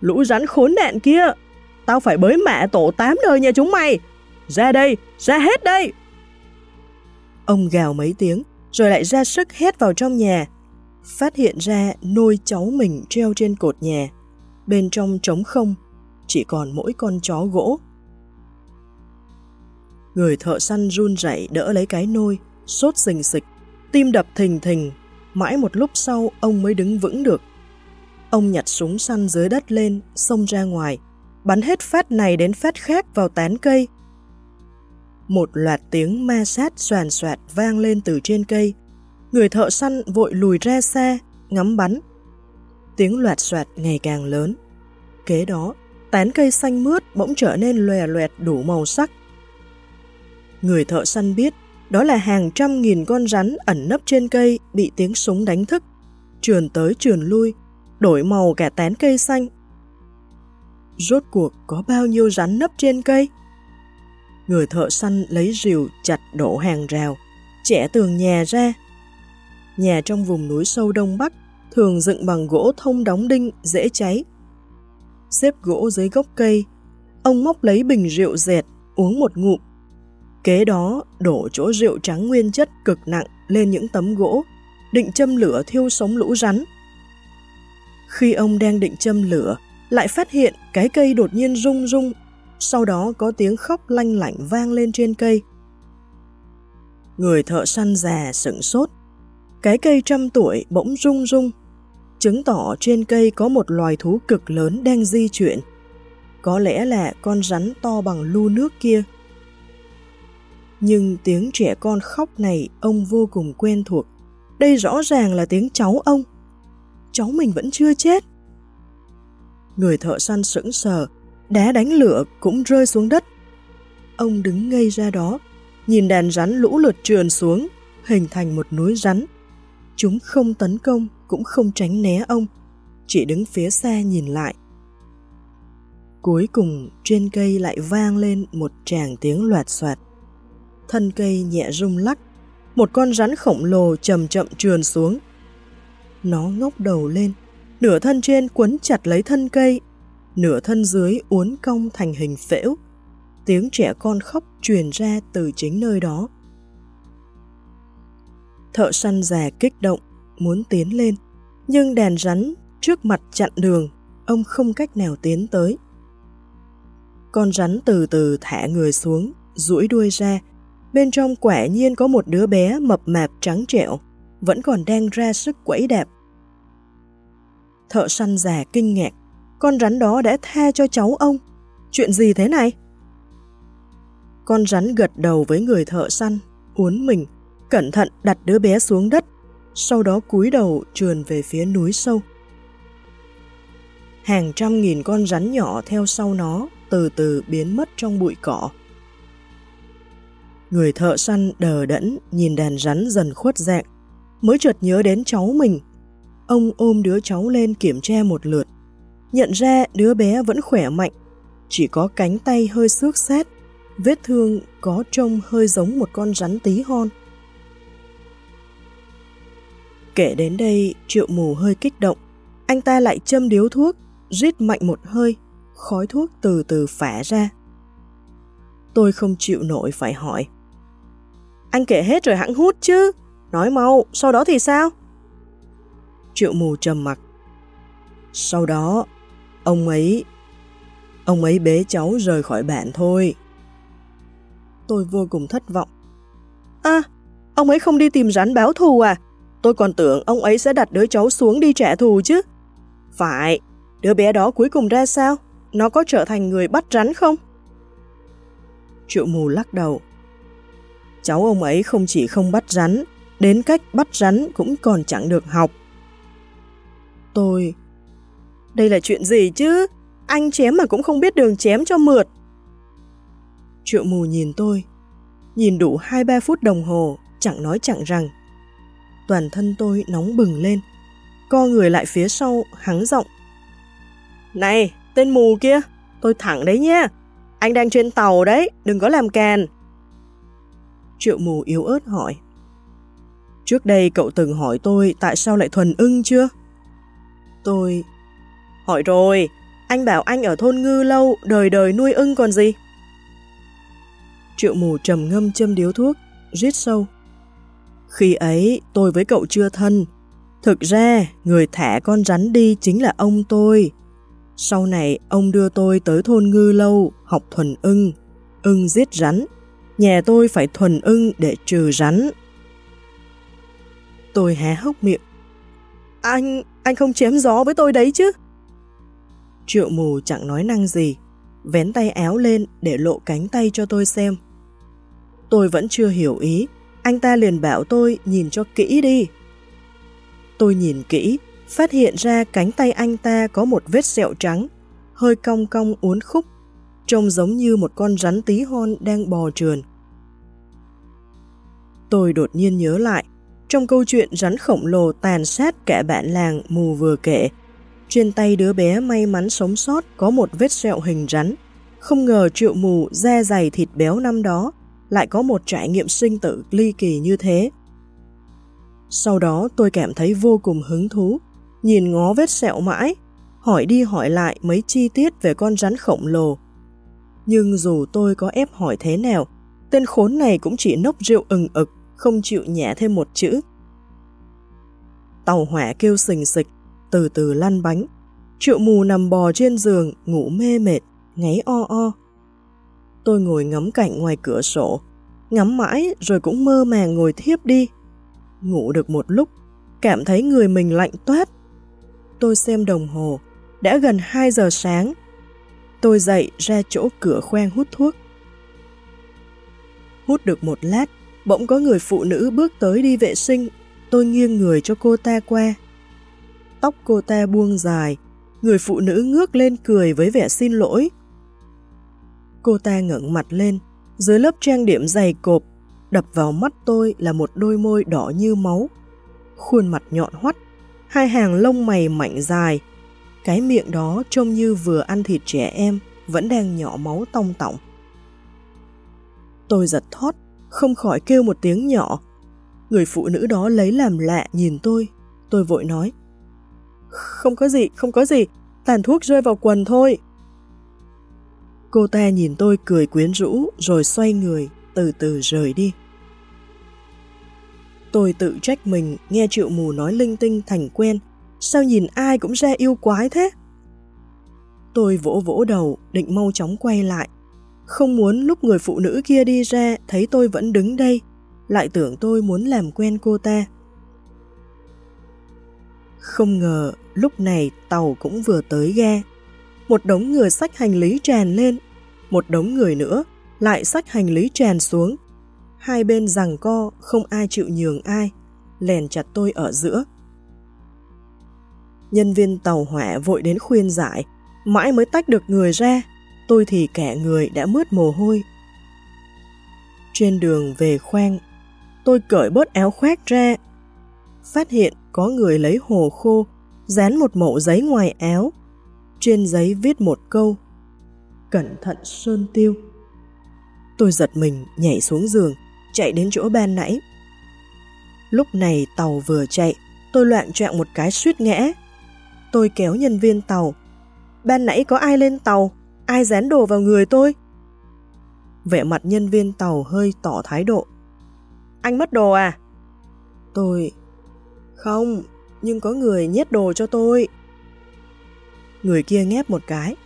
A: Lũ rắn khốn nạn kia, tao phải bới mẹ tổ tám đời nhà chúng mày. Ra đây, ra hết đây. Ông gào mấy tiếng, rồi lại ra sức hét vào trong nhà. Phát hiện ra nôi cháu mình treo trên cột nhà. Bên trong trống không, chỉ còn mỗi con chó gỗ. Người thợ săn run rẩy đỡ lấy cái nôi, sốt sình sịch, tim đập thình thình. Mãi một lúc sau ông mới đứng vững được. Ông nhặt súng săn dưới đất lên, xông ra ngoài, bắn hết phát này đến phát khác vào tán cây. Một loạt tiếng ma sát soàn soạt vang lên từ trên cây. Người thợ săn vội lùi ra xa, ngắm bắn. Tiếng loạt soạt ngày càng lớn. Kế đó, tán cây xanh mướt bỗng trở nên lòe loẹt đủ màu sắc. Người thợ săn biết đó là hàng trăm nghìn con rắn ẩn nấp trên cây bị tiếng súng đánh thức, trườn tới trườn lui, đổi màu cả tán cây xanh. Rốt cuộc có bao nhiêu rắn nấp trên cây? Người thợ săn lấy rìu chặt đổ hàng rào, chẻ tường nhà ra. Nhà trong vùng núi sâu Đông Bắc thường dựng bằng gỗ thông đóng đinh dễ cháy. Xếp gỗ dưới gốc cây, ông móc lấy bình rượu dẹt, uống một ngụm. Kế đó đổ chỗ rượu trắng nguyên chất cực nặng lên những tấm gỗ, định châm lửa thiêu sống lũ rắn. Khi ông đang định châm lửa, lại phát hiện cái cây đột nhiên rung rung, sau đó có tiếng khóc lanh lảnh vang lên trên cây. Người thợ săn già sững sốt, cái cây trăm tuổi bỗng rung rung, chứng tỏ trên cây có một loài thú cực lớn đang di chuyển. Có lẽ là con rắn to bằng lu nước kia. Nhưng tiếng trẻ con khóc này ông vô cùng quen thuộc. Đây rõ ràng là tiếng cháu ông. Cháu mình vẫn chưa chết. Người thợ săn sững sờ, đá đánh lửa cũng rơi xuống đất. Ông đứng ngây ra đó, nhìn đàn rắn lũ lượt trườn xuống, hình thành một núi rắn. Chúng không tấn công, cũng không tránh né ông, chỉ đứng phía xa nhìn lại. Cuối cùng, trên cây lại vang lên một tràng tiếng loạt soạt. Thân cây nhẹ rung lắc, một con rắn khổng lồ chậm chậm trườn xuống. Nó ngóc đầu lên, nửa thân trên quấn chặt lấy thân cây, nửa thân dưới uốn cong thành hình phễu. Tiếng trẻ con khóc truyền ra từ chính nơi đó. Thợ săn già kích động, muốn tiến lên, nhưng đèn rắn trước mặt chặn đường, ông không cách nào tiến tới. Con rắn từ từ thả người xuống, duỗi đuôi ra, bên trong quả nhiên có một đứa bé mập mạp trắng trẻo, vẫn còn đang ra sức quẫy đạp. Thợ săn già kinh ngạc, con rắn đó đã tha cho cháu ông. Chuyện gì thế này? Con rắn gật đầu với người thợ săn, uốn mình, cẩn thận đặt đứa bé xuống đất, sau đó cúi đầu trườn về phía núi sâu. Hàng trăm nghìn con rắn nhỏ theo sau nó từ từ biến mất trong bụi cỏ. Người thợ săn đờ đẫn nhìn đàn rắn dần khuất dạng, mới chợt nhớ đến cháu mình. Ông ôm đứa cháu lên kiểm tra một lượt, nhận ra đứa bé vẫn khỏe mạnh, chỉ có cánh tay hơi xước xét, vết thương có trông hơi giống một con rắn tí hon. Kể đến đây, triệu mù hơi kích động, anh ta lại châm điếu thuốc, rít mạnh một hơi, khói thuốc từ từ phả ra. Tôi không chịu nổi phải hỏi. Anh kể hết rồi hãng hút chứ, nói mau, sau đó thì sao? Triệu mù trầm mặc. Sau đó, ông ấy... Ông ấy bế cháu rời khỏi bạn thôi. Tôi vô cùng thất vọng. À, ông ấy không đi tìm rắn báo thù à? Tôi còn tưởng ông ấy sẽ đặt đứa cháu xuống đi trả thù chứ. Phải, đứa bé đó cuối cùng ra sao? Nó có trở thành người bắt rắn không? Triệu mù lắc đầu. Cháu ông ấy không chỉ không bắt rắn, đến cách bắt rắn cũng còn chẳng được học. Tôi... Đây là chuyện gì chứ? Anh chém mà cũng không biết đường chém cho mượt. Triệu mù nhìn tôi, nhìn đủ 2-3 phút đồng hồ, chẳng nói chẳng rằng. Toàn thân tôi nóng bừng lên, co người lại phía sau, hắng giọng. Này, tên mù kia, tôi thẳng đấy nhé. Anh đang trên tàu đấy, đừng có làm càn. Triệu mù yếu ớt hỏi. Trước đây cậu từng hỏi tôi tại sao lại thuần ưng chưa? Tôi... Hỏi rồi, anh bảo anh ở thôn ngư lâu, đời đời nuôi ưng còn gì? Triệu mù trầm ngâm châm điếu thuốc, rít sâu. Khi ấy, tôi với cậu chưa thân. Thực ra, người thả con rắn đi chính là ông tôi. Sau này, ông đưa tôi tới thôn ngư lâu, học thuần ưng. Ưng giết rắn. Nhà tôi phải thuần ưng để trừ rắn. Tôi há hốc miệng. Anh, anh không chém gió với tôi đấy chứ? Triệu mù chẳng nói năng gì, vén tay áo lên để lộ cánh tay cho tôi xem. Tôi vẫn chưa hiểu ý, anh ta liền bảo tôi nhìn cho kỹ đi. Tôi nhìn kỹ, phát hiện ra cánh tay anh ta có một vết sẹo trắng, hơi cong cong uốn khúc, trông giống như một con rắn tí hon đang bò trườn. Tôi đột nhiên nhớ lại, trong câu chuyện rắn khổng lồ tàn sát cả bạn làng mù vừa kể, trên tay đứa bé may mắn sống sót có một vết sẹo hình rắn. Không ngờ triệu mù da dày thịt béo năm đó lại có một trải nghiệm sinh tử ly kỳ như thế. Sau đó tôi cảm thấy vô cùng hứng thú, nhìn ngó vết sẹo mãi, hỏi đi hỏi lại mấy chi tiết về con rắn khổng lồ. Nhưng dù tôi có ép hỏi thế nào, tên khốn này cũng chỉ nốc rượu ừng ực, không chịu nhẹ thêm một chữ. Tàu hỏa kêu sình sịch, từ từ lăn bánh. Triệu mù nằm bò trên giường, ngủ mê mệt, ngáy o o. Tôi ngồi ngắm cảnh ngoài cửa sổ, ngắm mãi rồi cũng mơ màng ngồi thiếp đi. Ngủ được một lúc, cảm thấy người mình lạnh toát. Tôi xem đồng hồ, đã gần 2 giờ sáng. Tôi dậy ra chỗ cửa khoang hút thuốc. Hút được một lát, bỗng có người phụ nữ bước tới đi vệ sinh, tôi nghiêng người cho cô ta qua. Tóc cô ta buông dài, người phụ nữ ngước lên cười với vẻ xin lỗi. Cô ta ngẩng mặt lên, dưới lớp trang điểm dày cộp, đập vào mắt tôi là một đôi môi đỏ như máu, khuôn mặt nhọn hoắt, hai hàng lông mày mảnh dài. Cái miệng đó trông như vừa ăn thịt trẻ em, vẫn đang nhỏ máu tông tọng. Tôi giật thót, không khỏi kêu một tiếng nhỏ. Người phụ nữ đó lấy làm lạ nhìn tôi. Tôi vội nói. Không có gì, không có gì, tàn thuốc rơi vào quần thôi. Cô ta nhìn tôi cười quyến rũ rồi xoay người, từ từ rời đi. Tôi tự trách mình nghe triệu mù nói linh tinh thành quen, sao nhìn ai cũng ra yêu quái thế? Tôi vỗ vỗ đầu, định mau chóng quay lại. Không muốn lúc người phụ nữ kia đi ra thấy tôi vẫn đứng đây, lại tưởng tôi muốn làm quen cô ta. Không ngờ lúc này tàu cũng vừa tới ga. Một đống người sách hành lý tràn lên, một đống người nữa lại sách hành lý tràn xuống. Hai bên rằng co, không ai chịu nhường ai, lèn chặt tôi ở giữa. Nhân viên tàu hỏa vội đến khuyên giải, mãi mới tách được người ra, tôi thì kẻ người đã mướt mồ hôi. Trên đường về khoang, tôi cởi bớt áo khoác ra, phát hiện có người lấy hồ khô, dán một mẫu giấy ngoài áo. Trên giấy viết một câu, cẩn thận sơn tiêu. Tôi giật mình nhảy xuống giường, chạy đến chỗ ban nãy. Lúc này tàu vừa chạy, tôi loạn trọng một cái suýt ngã. Tôi kéo nhân viên tàu. Ban nãy có ai lên tàu? Ai dán đồ vào người tôi? Vẻ mặt nhân viên tàu hơi tỏ thái độ. Anh mất đồ à? Tôi... Không, nhưng có người nhét đồ cho tôi. Người kia ngép một cái.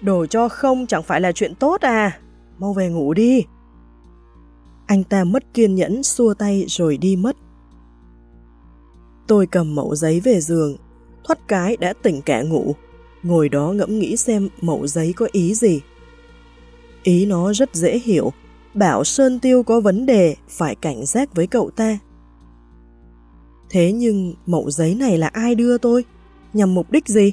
A: Đồ cho không chẳng phải là chuyện tốt à? Mau về ngủ đi. Anh ta mất kiên nhẫn xua tay rồi đi mất. Tôi cầm mẫu giấy về giường, thoát cái đã tỉnh cả ngủ, ngồi đó ngẫm nghĩ xem mẫu giấy có ý gì. Ý nó rất dễ hiểu, bảo Sơn Tiêu có vấn đề phải cảnh giác với cậu ta. Thế nhưng mẫu giấy này là ai đưa tôi? Nhằm mục đích gì?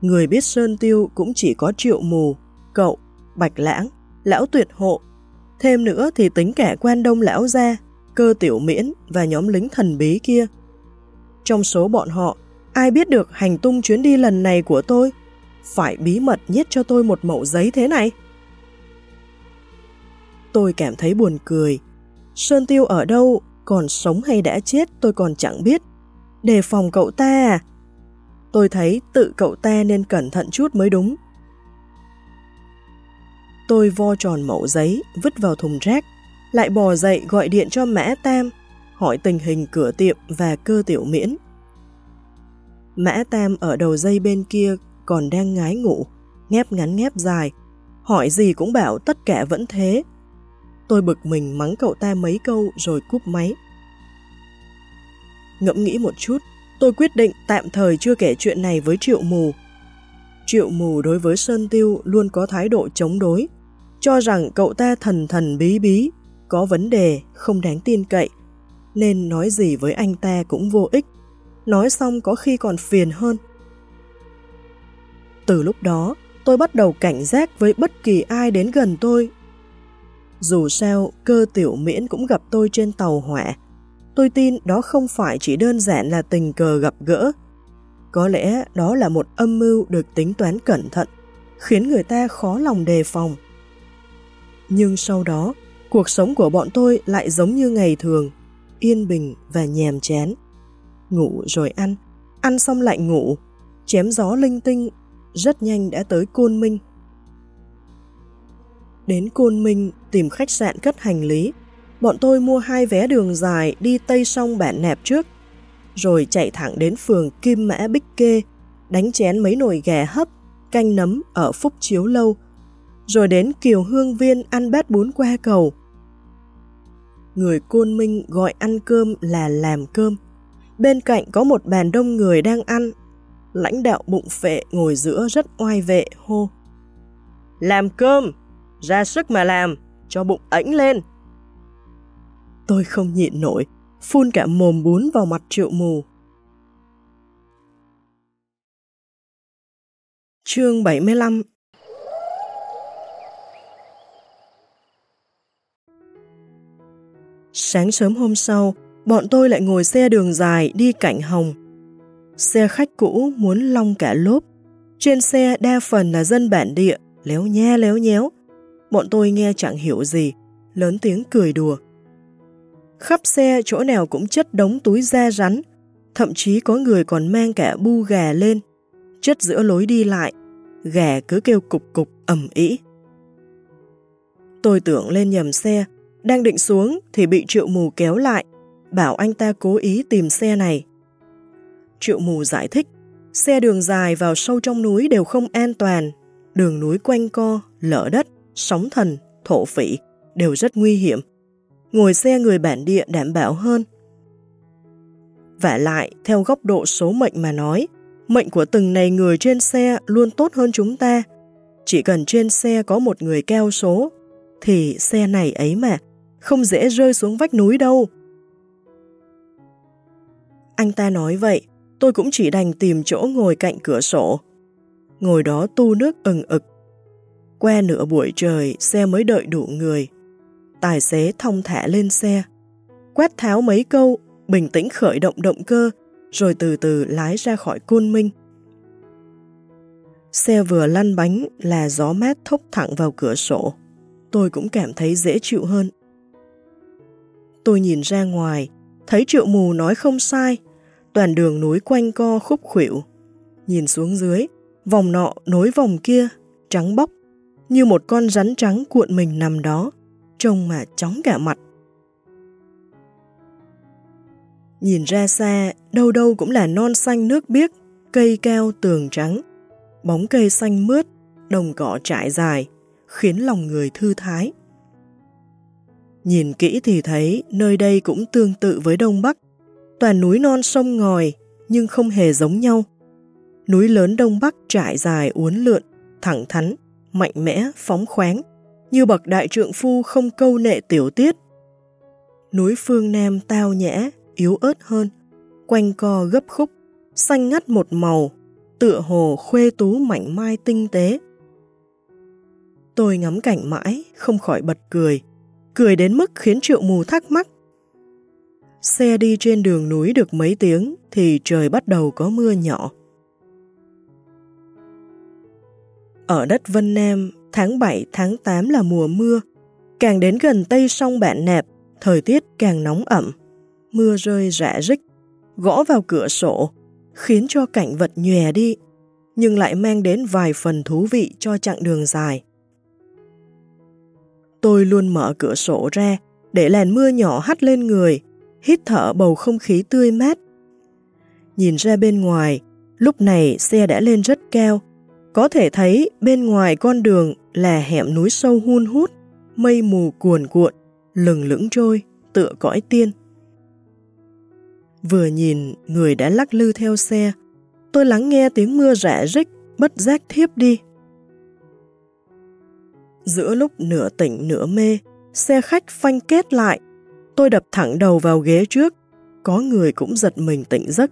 A: Người biết Sơn Tiêu cũng chỉ có triệu mù, cậu, bạch lãng, lão tuyệt hộ. Thêm nữa thì tính cả quan đông lão gia, cơ tiểu miễn và nhóm lính thần bí kia. Trong số bọn họ, ai biết được hành tung chuyến đi lần này của tôi? Phải bí mật nhét cho tôi một mẫu giấy thế này? Tôi cảm thấy buồn cười. Sơn Tiêu ở đâu, còn sống hay đã chết tôi còn chẳng biết. Đề phòng cậu ta à? Tôi thấy tự cậu ta nên cẩn thận chút mới đúng. Tôi vo tròn mẫu giấy, vứt vào thùng rác, lại bò dậy gọi điện cho Mã Tam, hỏi tình hình cửa tiệm và cơ tiểu miễn. Mã Tam ở đầu dây bên kia còn đang ngái ngủ, ngép ngắn ngép dài, hỏi gì cũng bảo tất cả vẫn thế. Tôi bực mình mắng cậu ta mấy câu rồi cúp máy. Ngẫm nghĩ một chút, tôi quyết định tạm thời chưa kể chuyện này với Triệu Mù. Triệu Mù đối với Sơn Tiêu luôn có thái độ chống đối, cho rằng cậu ta thần thần bí bí, có vấn đề, không đáng tin cậy, nên nói gì với anh ta cũng vô ích, nói xong có khi còn phiền hơn. Từ lúc đó, tôi bắt đầu cảnh giác với bất kỳ ai đến gần tôi. Dù sao, cơ tiểu miễn cũng gặp tôi trên tàu hỏa, Tôi tin đó không phải chỉ đơn giản là tình cờ gặp gỡ. Có lẽ đó là một âm mưu được tính toán cẩn thận, khiến người ta khó lòng đề phòng. Nhưng sau đó, cuộc sống của bọn tôi lại giống như ngày thường, yên bình và nhàm chán. Ngủ rồi ăn, ăn xong lại ngủ, chém gió linh tinh, rất nhanh đã tới Côn Minh. Đến Côn Minh tìm khách sạn cất hành lý, bọn tôi mua hai vé đường dài đi Tây Sông Bản Nẹp trước, rồi chạy thẳng đến phường Kim Mã Bích Kê, đánh chén mấy nồi gà hấp, canh nấm ở Phúc Chiếu Lâu, rồi đến Kiều Hương Viên ăn bát bún qua cầu. Người Côn Minh gọi ăn cơm là làm cơm. Bên cạnh có một bàn đông người đang ăn. Lãnh đạo bụng phệ ngồi giữa rất oai vệ hô. Làm cơm! Ra sức mà làm! cho bụng ảnh lên. Tôi không nhịn nổi, phun cả mồm bún vào mặt triệu mù. Chương 75 Sáng sớm hôm sau, bọn tôi lại ngồi xe đường dài đi cảnh Hồng. Xe khách cũ muốn long cả lốp. Trên xe đa phần là dân bản địa, léo nhe léo nhéo. Bọn tôi nghe chẳng hiểu gì, lớn tiếng cười đùa. Khắp xe chỗ nào cũng chất đống túi da rắn, thậm chí có người còn mang cả bu gà lên, chất giữa lối đi lại, gà cứ kêu cục cục ẩm ý. Tôi tưởng lên nhầm xe, đang định xuống thì bị triệu mù kéo lại, bảo anh ta cố ý tìm xe này. Triệu mù giải thích, xe đường dài vào sâu trong núi đều không an toàn, đường núi quanh co, lở đất, sóng thần, thổ phỉ đều rất nguy hiểm. Ngồi xe người bản địa đảm bảo hơn. Vả lại, theo góc độ số mệnh mà nói, mệnh của từng này người trên xe luôn tốt hơn chúng ta. Chỉ cần trên xe có một người keo số, thì xe này ấy mà, không dễ rơi xuống vách núi đâu. Anh ta nói vậy, tôi cũng chỉ đành tìm chỗ ngồi cạnh cửa sổ. Ngồi đó tu nước ừng ực. Qua nửa buổi trời, xe mới đợi đủ người. Tài xế thông thả lên xe. Quét tháo mấy câu, bình tĩnh khởi động động cơ, rồi từ từ lái ra khỏi côn minh. Xe vừa lăn bánh là gió mát thốc thẳng vào cửa sổ. Tôi cũng cảm thấy dễ chịu hơn. Tôi nhìn ra ngoài, thấy triệu mù nói không sai, toàn đường núi quanh co khúc khuỷu. Nhìn xuống dưới, vòng nọ nối vòng kia, trắng bóc, như một con rắn trắng cuộn mình nằm đó, trông mà chóng cả mặt. Nhìn ra xa, đâu đâu cũng là non xanh nước biếc, cây cao tường trắng, bóng cây xanh mướt, đồng cỏ trải dài, khiến lòng người thư thái. Nhìn kỹ thì thấy nơi đây cũng tương tự với Đông Bắc, toàn núi non sông ngòi nhưng không hề giống nhau. Núi lớn Đông Bắc trải dài uốn lượn, thẳng thắn, mạnh mẽ, phóng khoáng, như bậc đại trượng phu không câu nệ tiểu tiết. Núi phương Nam tao nhã, yếu ớt hơn, quanh co gấp khúc, xanh ngắt một màu, tựa hồ khuê tú mảnh mai tinh tế. Tôi ngắm cảnh mãi, không khỏi bật cười, cười đến mức khiến triệu mù thắc mắc. Xe đi trên đường núi được mấy tiếng thì trời bắt đầu có mưa nhỏ. Ở đất Vân Nam, tháng 7, tháng 8 là mùa mưa, càng đến gần tây sông Bạn Nẹp, thời tiết càng nóng ẩm. Mưa rơi rã rích, gõ vào cửa sổ, khiến cho cảnh vật nhòe đi, nhưng lại mang đến vài phần thú vị cho chặng đường dài. Tôi luôn mở cửa sổ ra để làn mưa nhỏ hắt lên người, hít thở bầu không khí tươi mát. Nhìn ra bên ngoài, lúc này xe đã lên rất cao. Có thể thấy bên ngoài con đường là hẻm núi sâu hun hút, mây mù cuồn cuộn, lừng lững trôi, tựa cõi tiên. Vừa nhìn, người đã lắc lư theo xe. Tôi lắng nghe tiếng mưa rã rích, bất giác thiếp đi. Giữa lúc nửa tỉnh nửa mê, xe khách phanh kết lại. Tôi đập thẳng đầu vào ghế trước, có người cũng giật mình tỉnh giấc.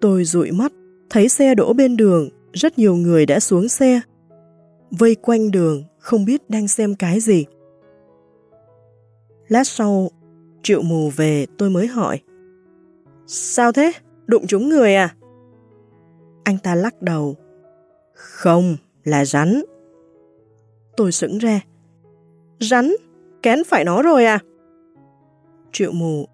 A: Tôi dụi mắt, thấy xe đổ bên đường, rất nhiều người đã xuống xe. Vây quanh đường, không biết đang xem cái gì. Lát sau, triệu mù về tôi mới hỏi. Sao thế? Đụng trúng người à? Anh ta lắc đầu. Không, là rắn. Tôi sững ra. Rắn? Kén phải nó rồi à? Triệu mù.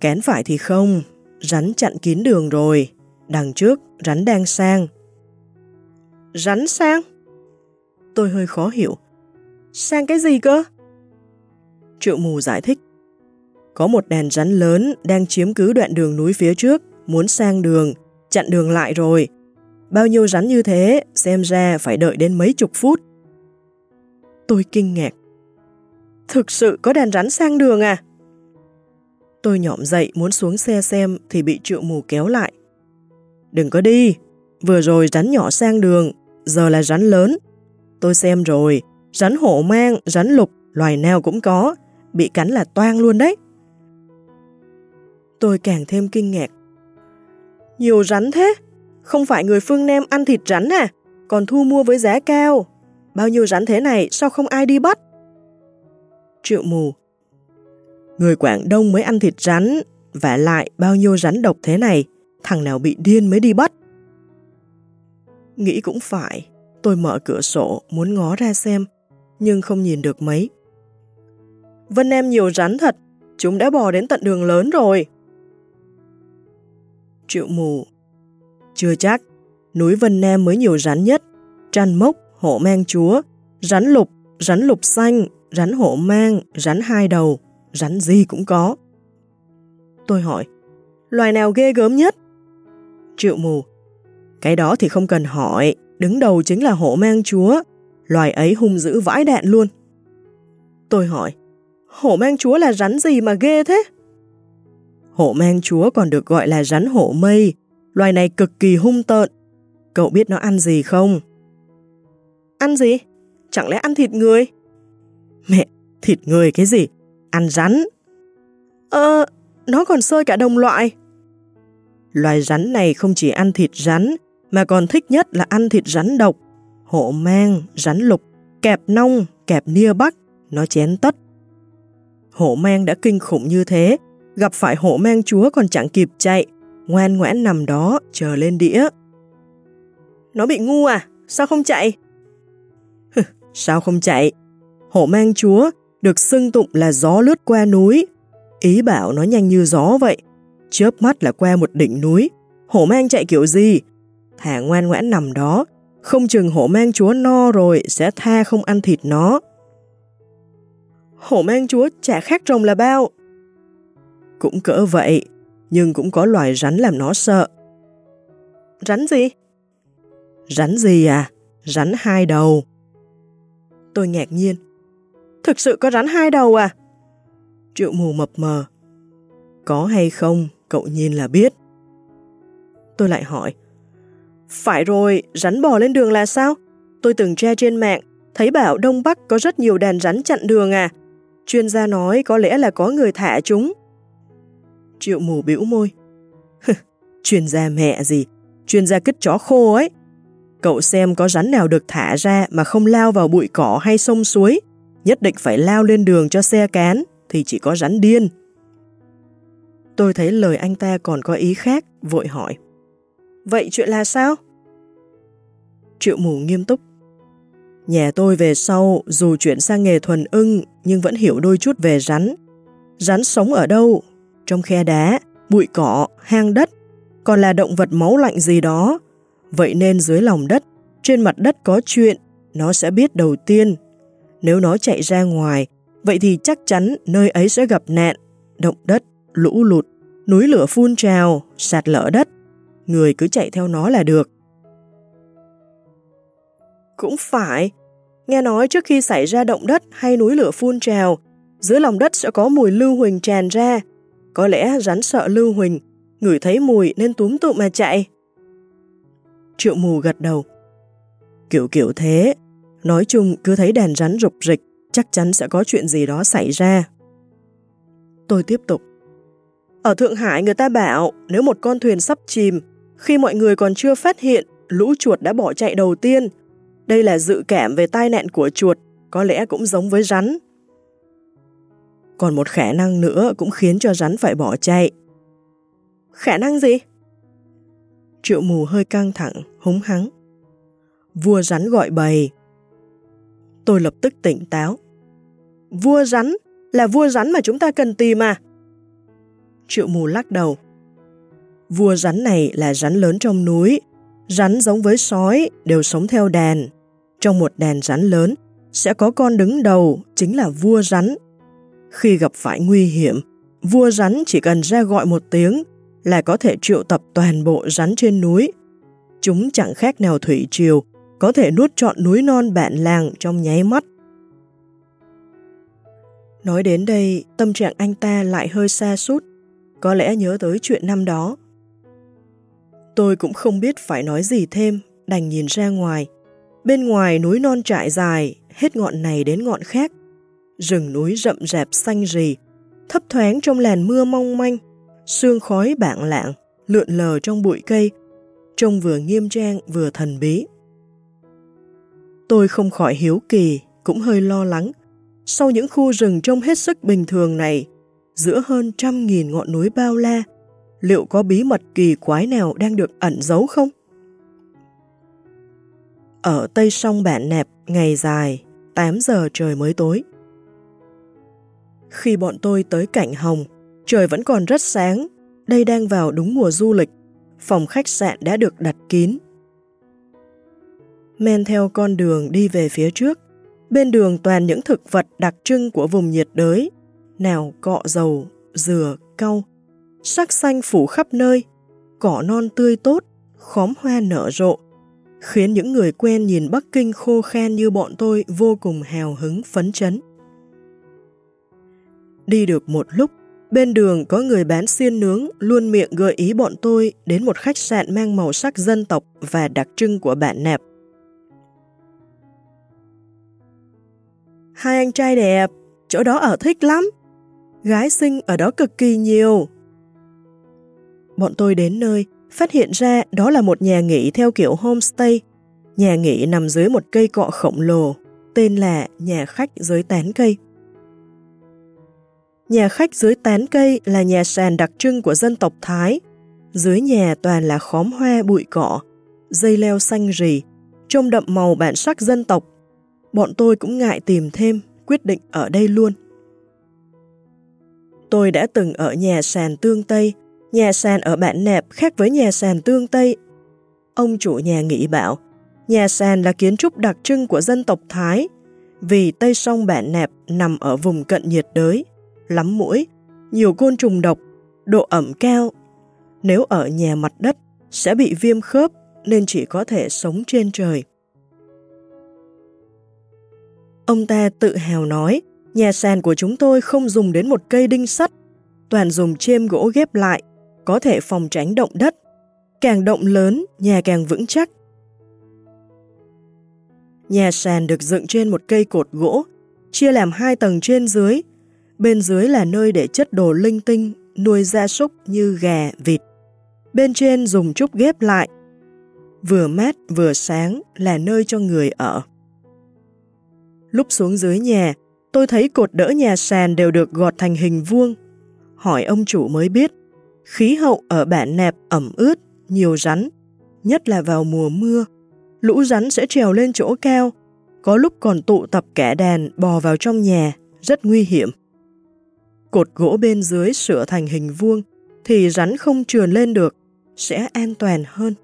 A: Kén phải thì không, rắn chặn kín đường rồi. Đằng trước, rắn đang sang. Rắn sang? Tôi hơi khó hiểu. Sang cái gì cơ? Triệu mù giải thích. Có một đàn rắn lớn đang chiếm cứ đoạn đường núi phía trước, muốn sang đường, chặn đường lại rồi. Bao nhiêu rắn như thế, xem ra phải đợi đến mấy chục phút. Tôi kinh ngạc. Thực sự có đàn rắn sang đường à? Tôi nhõm dậy muốn xuống xe xem thì bị triệu mù kéo lại. Đừng có đi, vừa rồi rắn nhỏ sang đường, giờ là rắn lớn. Tôi xem rồi, Rắn hổ mang, rắn lục, loài nào cũng có, bị cắn là toang luôn đấy. Tôi càng thêm kinh ngạc. Nhiều rắn thế? Không phải người phương Nam ăn thịt rắn à? Còn thu mua với giá cao. Bao nhiêu rắn thế này sao không ai đi bắt? Triệu mù. Người Quảng Đông mới ăn thịt rắn, và lại bao nhiêu rắn độc thế này, thằng nào bị điên mới đi bắt. Nghĩ cũng phải, tôi mở cửa sổ muốn ngó ra xem, nhưng không nhìn được mấy. Vân em nhiều rắn thật, chúng đã bò đến tận đường lớn rồi. Triệu mù Chưa chắc, núi Vân Nam mới nhiều rắn nhất, trăn mốc, hổ mang chúa, rắn lục, rắn lục xanh, rắn hổ mang, rắn hai đầu, rắn gì cũng có. Tôi hỏi, loài nào ghê gớm nhất? Triệu mù, cái đó thì không cần hỏi, đứng đầu chính là hổ mang chúa, loài ấy hung dữ vãi đạn luôn. Tôi hỏi, hổ mang chúa là rắn gì mà ghê thế? Hổ mang chúa còn được gọi là rắn hổ mây, loài này cực kỳ hung tợn. Cậu biết nó ăn gì không? Ăn gì? Chẳng lẽ ăn thịt người? Mẹ, thịt người cái gì? Ăn rắn. Ờ, nó còn sơi cả đồng loại. Loài rắn này không chỉ ăn thịt rắn, mà còn thích nhất là ăn thịt rắn độc, hổ mang, rắn lục, kẹp nong, kẹp nia bắc, nó chén tất. Hổ mang đã kinh khủng như thế, gặp phải hổ mang chúa còn chẳng kịp chạy, ngoan ngoãn nằm đó, chờ lên đĩa. Nó bị ngu à? Sao không chạy? Sao không chạy? Hổ mang chúa được xưng tụng là gió lướt qua núi. Ý bảo nó nhanh như gió vậy. Chớp mắt là qua một đỉnh núi. Hổ mang chạy kiểu gì? Thả ngoan ngoãn nằm đó. Không chừng hổ mang chúa no rồi sẽ tha không ăn thịt nó. Hổ mang chúa chả khác rồng là bao. Cũng cỡ vậy, nhưng cũng có loài rắn làm nó sợ. Rắn gì? Rắn gì à? Rắn hai đầu. Tôi ngạc nhiên. Thực sự có rắn hai đầu à? Triệu mù mập mờ. Có hay không, cậu nhìn là biết. Tôi lại hỏi. Phải rồi, rắn bò lên đường là sao? Tôi từng che trên mạng, thấy bảo Đông Bắc có rất nhiều đàn rắn chặn đường à. Chuyên gia nói có lẽ là có người thả chúng. Triệu mù bĩu môi. chuyên gia mẹ gì, chuyên gia kích chó khô ấy. Cậu xem có rắn nào được thả ra mà không lao vào bụi cỏ hay sông suối, nhất định phải lao lên đường cho xe cán, thì chỉ có rắn điên. Tôi thấy lời anh ta còn có ý khác, vội hỏi. Vậy chuyện là sao? Triệu mù nghiêm túc. Nhà tôi về sau, dù chuyển sang nghề thuần ưng, nhưng vẫn hiểu đôi chút về rắn. Rắn sống ở đâu? Trong khe đá, bụi cỏ, hang đất, còn là động vật máu lạnh gì đó. Vậy nên dưới lòng đất, trên mặt đất có chuyện, nó sẽ biết đầu tiên. Nếu nó chạy ra ngoài, vậy thì chắc chắn nơi ấy sẽ gặp nạn, động đất, lũ lụt, núi lửa phun trào, sạt lở đất. Người cứ chạy theo nó là được. Cũng phải, nghe nói trước khi xảy ra động đất hay núi lửa phun trào, dưới lòng đất sẽ có mùi lưu huỳnh tràn ra. Có lẽ rắn sợ lưu huỳnh, ngửi thấy mùi nên túm tụm mà chạy. Triệu mù gật đầu. Kiểu kiểu thế, nói chung cứ thấy đàn rắn rục rịch, chắc chắn sẽ có chuyện gì đó xảy ra. Tôi tiếp tục. Ở Thượng Hải người ta bảo nếu một con thuyền sắp chìm, khi mọi người còn chưa phát hiện, lũ chuột đã bỏ chạy đầu tiên. Đây là dự cảm về tai nạn của chuột, có lẽ cũng giống với rắn. Còn một khả năng nữa cũng khiến cho rắn phải bỏ chạy. Khả năng gì? Triệu mù hơi căng thẳng, húng hắng. Vua rắn gọi bầy. Tôi lập tức tỉnh táo. Vua rắn? Là vua rắn mà chúng ta cần tìm à? Triệu mù lắc đầu. Vua rắn này là rắn lớn trong núi. Rắn giống với sói đều sống theo đàn. Trong một đàn rắn lớn sẽ có con đứng đầu chính là vua rắn. Khi gặp phải nguy hiểm, vua rắn chỉ cần ra gọi một tiếng là có thể triệu tập toàn bộ rắn trên núi. Chúng chẳng khác nào thủy triều, có thể nuốt trọn núi non bạn làng trong nháy mắt. Nói đến đây, tâm trạng anh ta lại hơi xa sút có lẽ nhớ tới chuyện năm đó. Tôi cũng không biết phải nói gì thêm, đành nhìn ra ngoài. Bên ngoài núi non trại dài, hết ngọn này đến ngọn khác. Rừng núi rậm rạp xanh rì, thấp thoáng trong làn mưa mong manh, sương khói bạn lạng, lượn lờ trong bụi cây, trông vừa nghiêm trang vừa thần bí. Tôi không khỏi hiếu kỳ, cũng hơi lo lắng. Sau những khu rừng trông hết sức bình thường này, giữa hơn trăm nghìn ngọn núi bao la, liệu có bí mật kỳ quái nào đang được ẩn giấu không? Ở tây sông Bản Nẹp, ngày dài, 8 giờ trời mới tối. Khi bọn tôi tới cảnh Hồng, trời vẫn còn rất sáng, đây đang vào đúng mùa du lịch, phòng khách sạn đã được đặt kín. Men theo con đường đi về phía trước, bên đường toàn những thực vật đặc trưng của vùng nhiệt đới, nào cọ dầu, dừa, cau, sắc xanh phủ khắp nơi, cỏ non tươi tốt, khóm hoa nở rộ, khiến những người quen nhìn Bắc Kinh khô khan như bọn tôi vô cùng hào hứng phấn chấn. Đi được một lúc, bên đường có người bán xiên nướng luôn miệng gợi ý bọn tôi đến một khách sạn mang màu sắc dân tộc và đặc trưng của bạn nẹp. Hai anh trai đẹp, chỗ đó ở thích lắm. Gái xinh ở đó cực kỳ nhiều. Bọn tôi đến nơi, phát hiện ra đó là một nhà nghỉ theo kiểu homestay. Nhà nghỉ nằm dưới một cây cọ khổng lồ, tên là Nhà khách dưới tán cây. Nhà khách dưới tán cây là nhà sàn đặc trưng của dân tộc Thái. Dưới nhà toàn là khóm hoa bụi cỏ, dây leo xanh rì, trông đậm màu bản sắc dân tộc. Bọn tôi cũng ngại tìm thêm, quyết định ở đây luôn. Tôi đã từng ở nhà sàn tương Tây, nhà sàn ở bản nẹp khác với nhà sàn tương Tây. Ông chủ nhà nghĩ bảo, nhà sàn là kiến trúc đặc trưng của dân tộc Thái, vì Tây sông bản nẹp nằm ở vùng cận nhiệt đới, lắm mũi, nhiều côn trùng độc, độ ẩm cao. Nếu ở nhà mặt đất, sẽ bị viêm khớp nên chỉ có thể sống trên trời. Ông ta tự hào nói, nhà sàn của chúng tôi không dùng đến một cây đinh sắt, toàn dùng chêm gỗ ghép lại, có thể phòng tránh động đất. Càng động lớn, nhà càng vững chắc. Nhà sàn được dựng trên một cây cột gỗ, chia làm hai tầng trên dưới, Bên dưới là nơi để chất đồ linh tinh, nuôi gia súc như gà, vịt. Bên trên dùng trúc ghép lại. Vừa mát vừa sáng là nơi cho người ở. Lúc xuống dưới nhà, tôi thấy cột đỡ nhà sàn đều được gọt thành hình vuông. Hỏi ông chủ mới biết, khí hậu ở bản nẹp ẩm ướt, nhiều rắn, nhất là vào mùa mưa. Lũ rắn sẽ trèo lên chỗ cao, có lúc còn tụ tập kẻ đàn bò vào trong nhà, rất nguy hiểm cột gỗ bên dưới sửa thành hình vuông thì rắn không trườn lên được, sẽ an toàn hơn.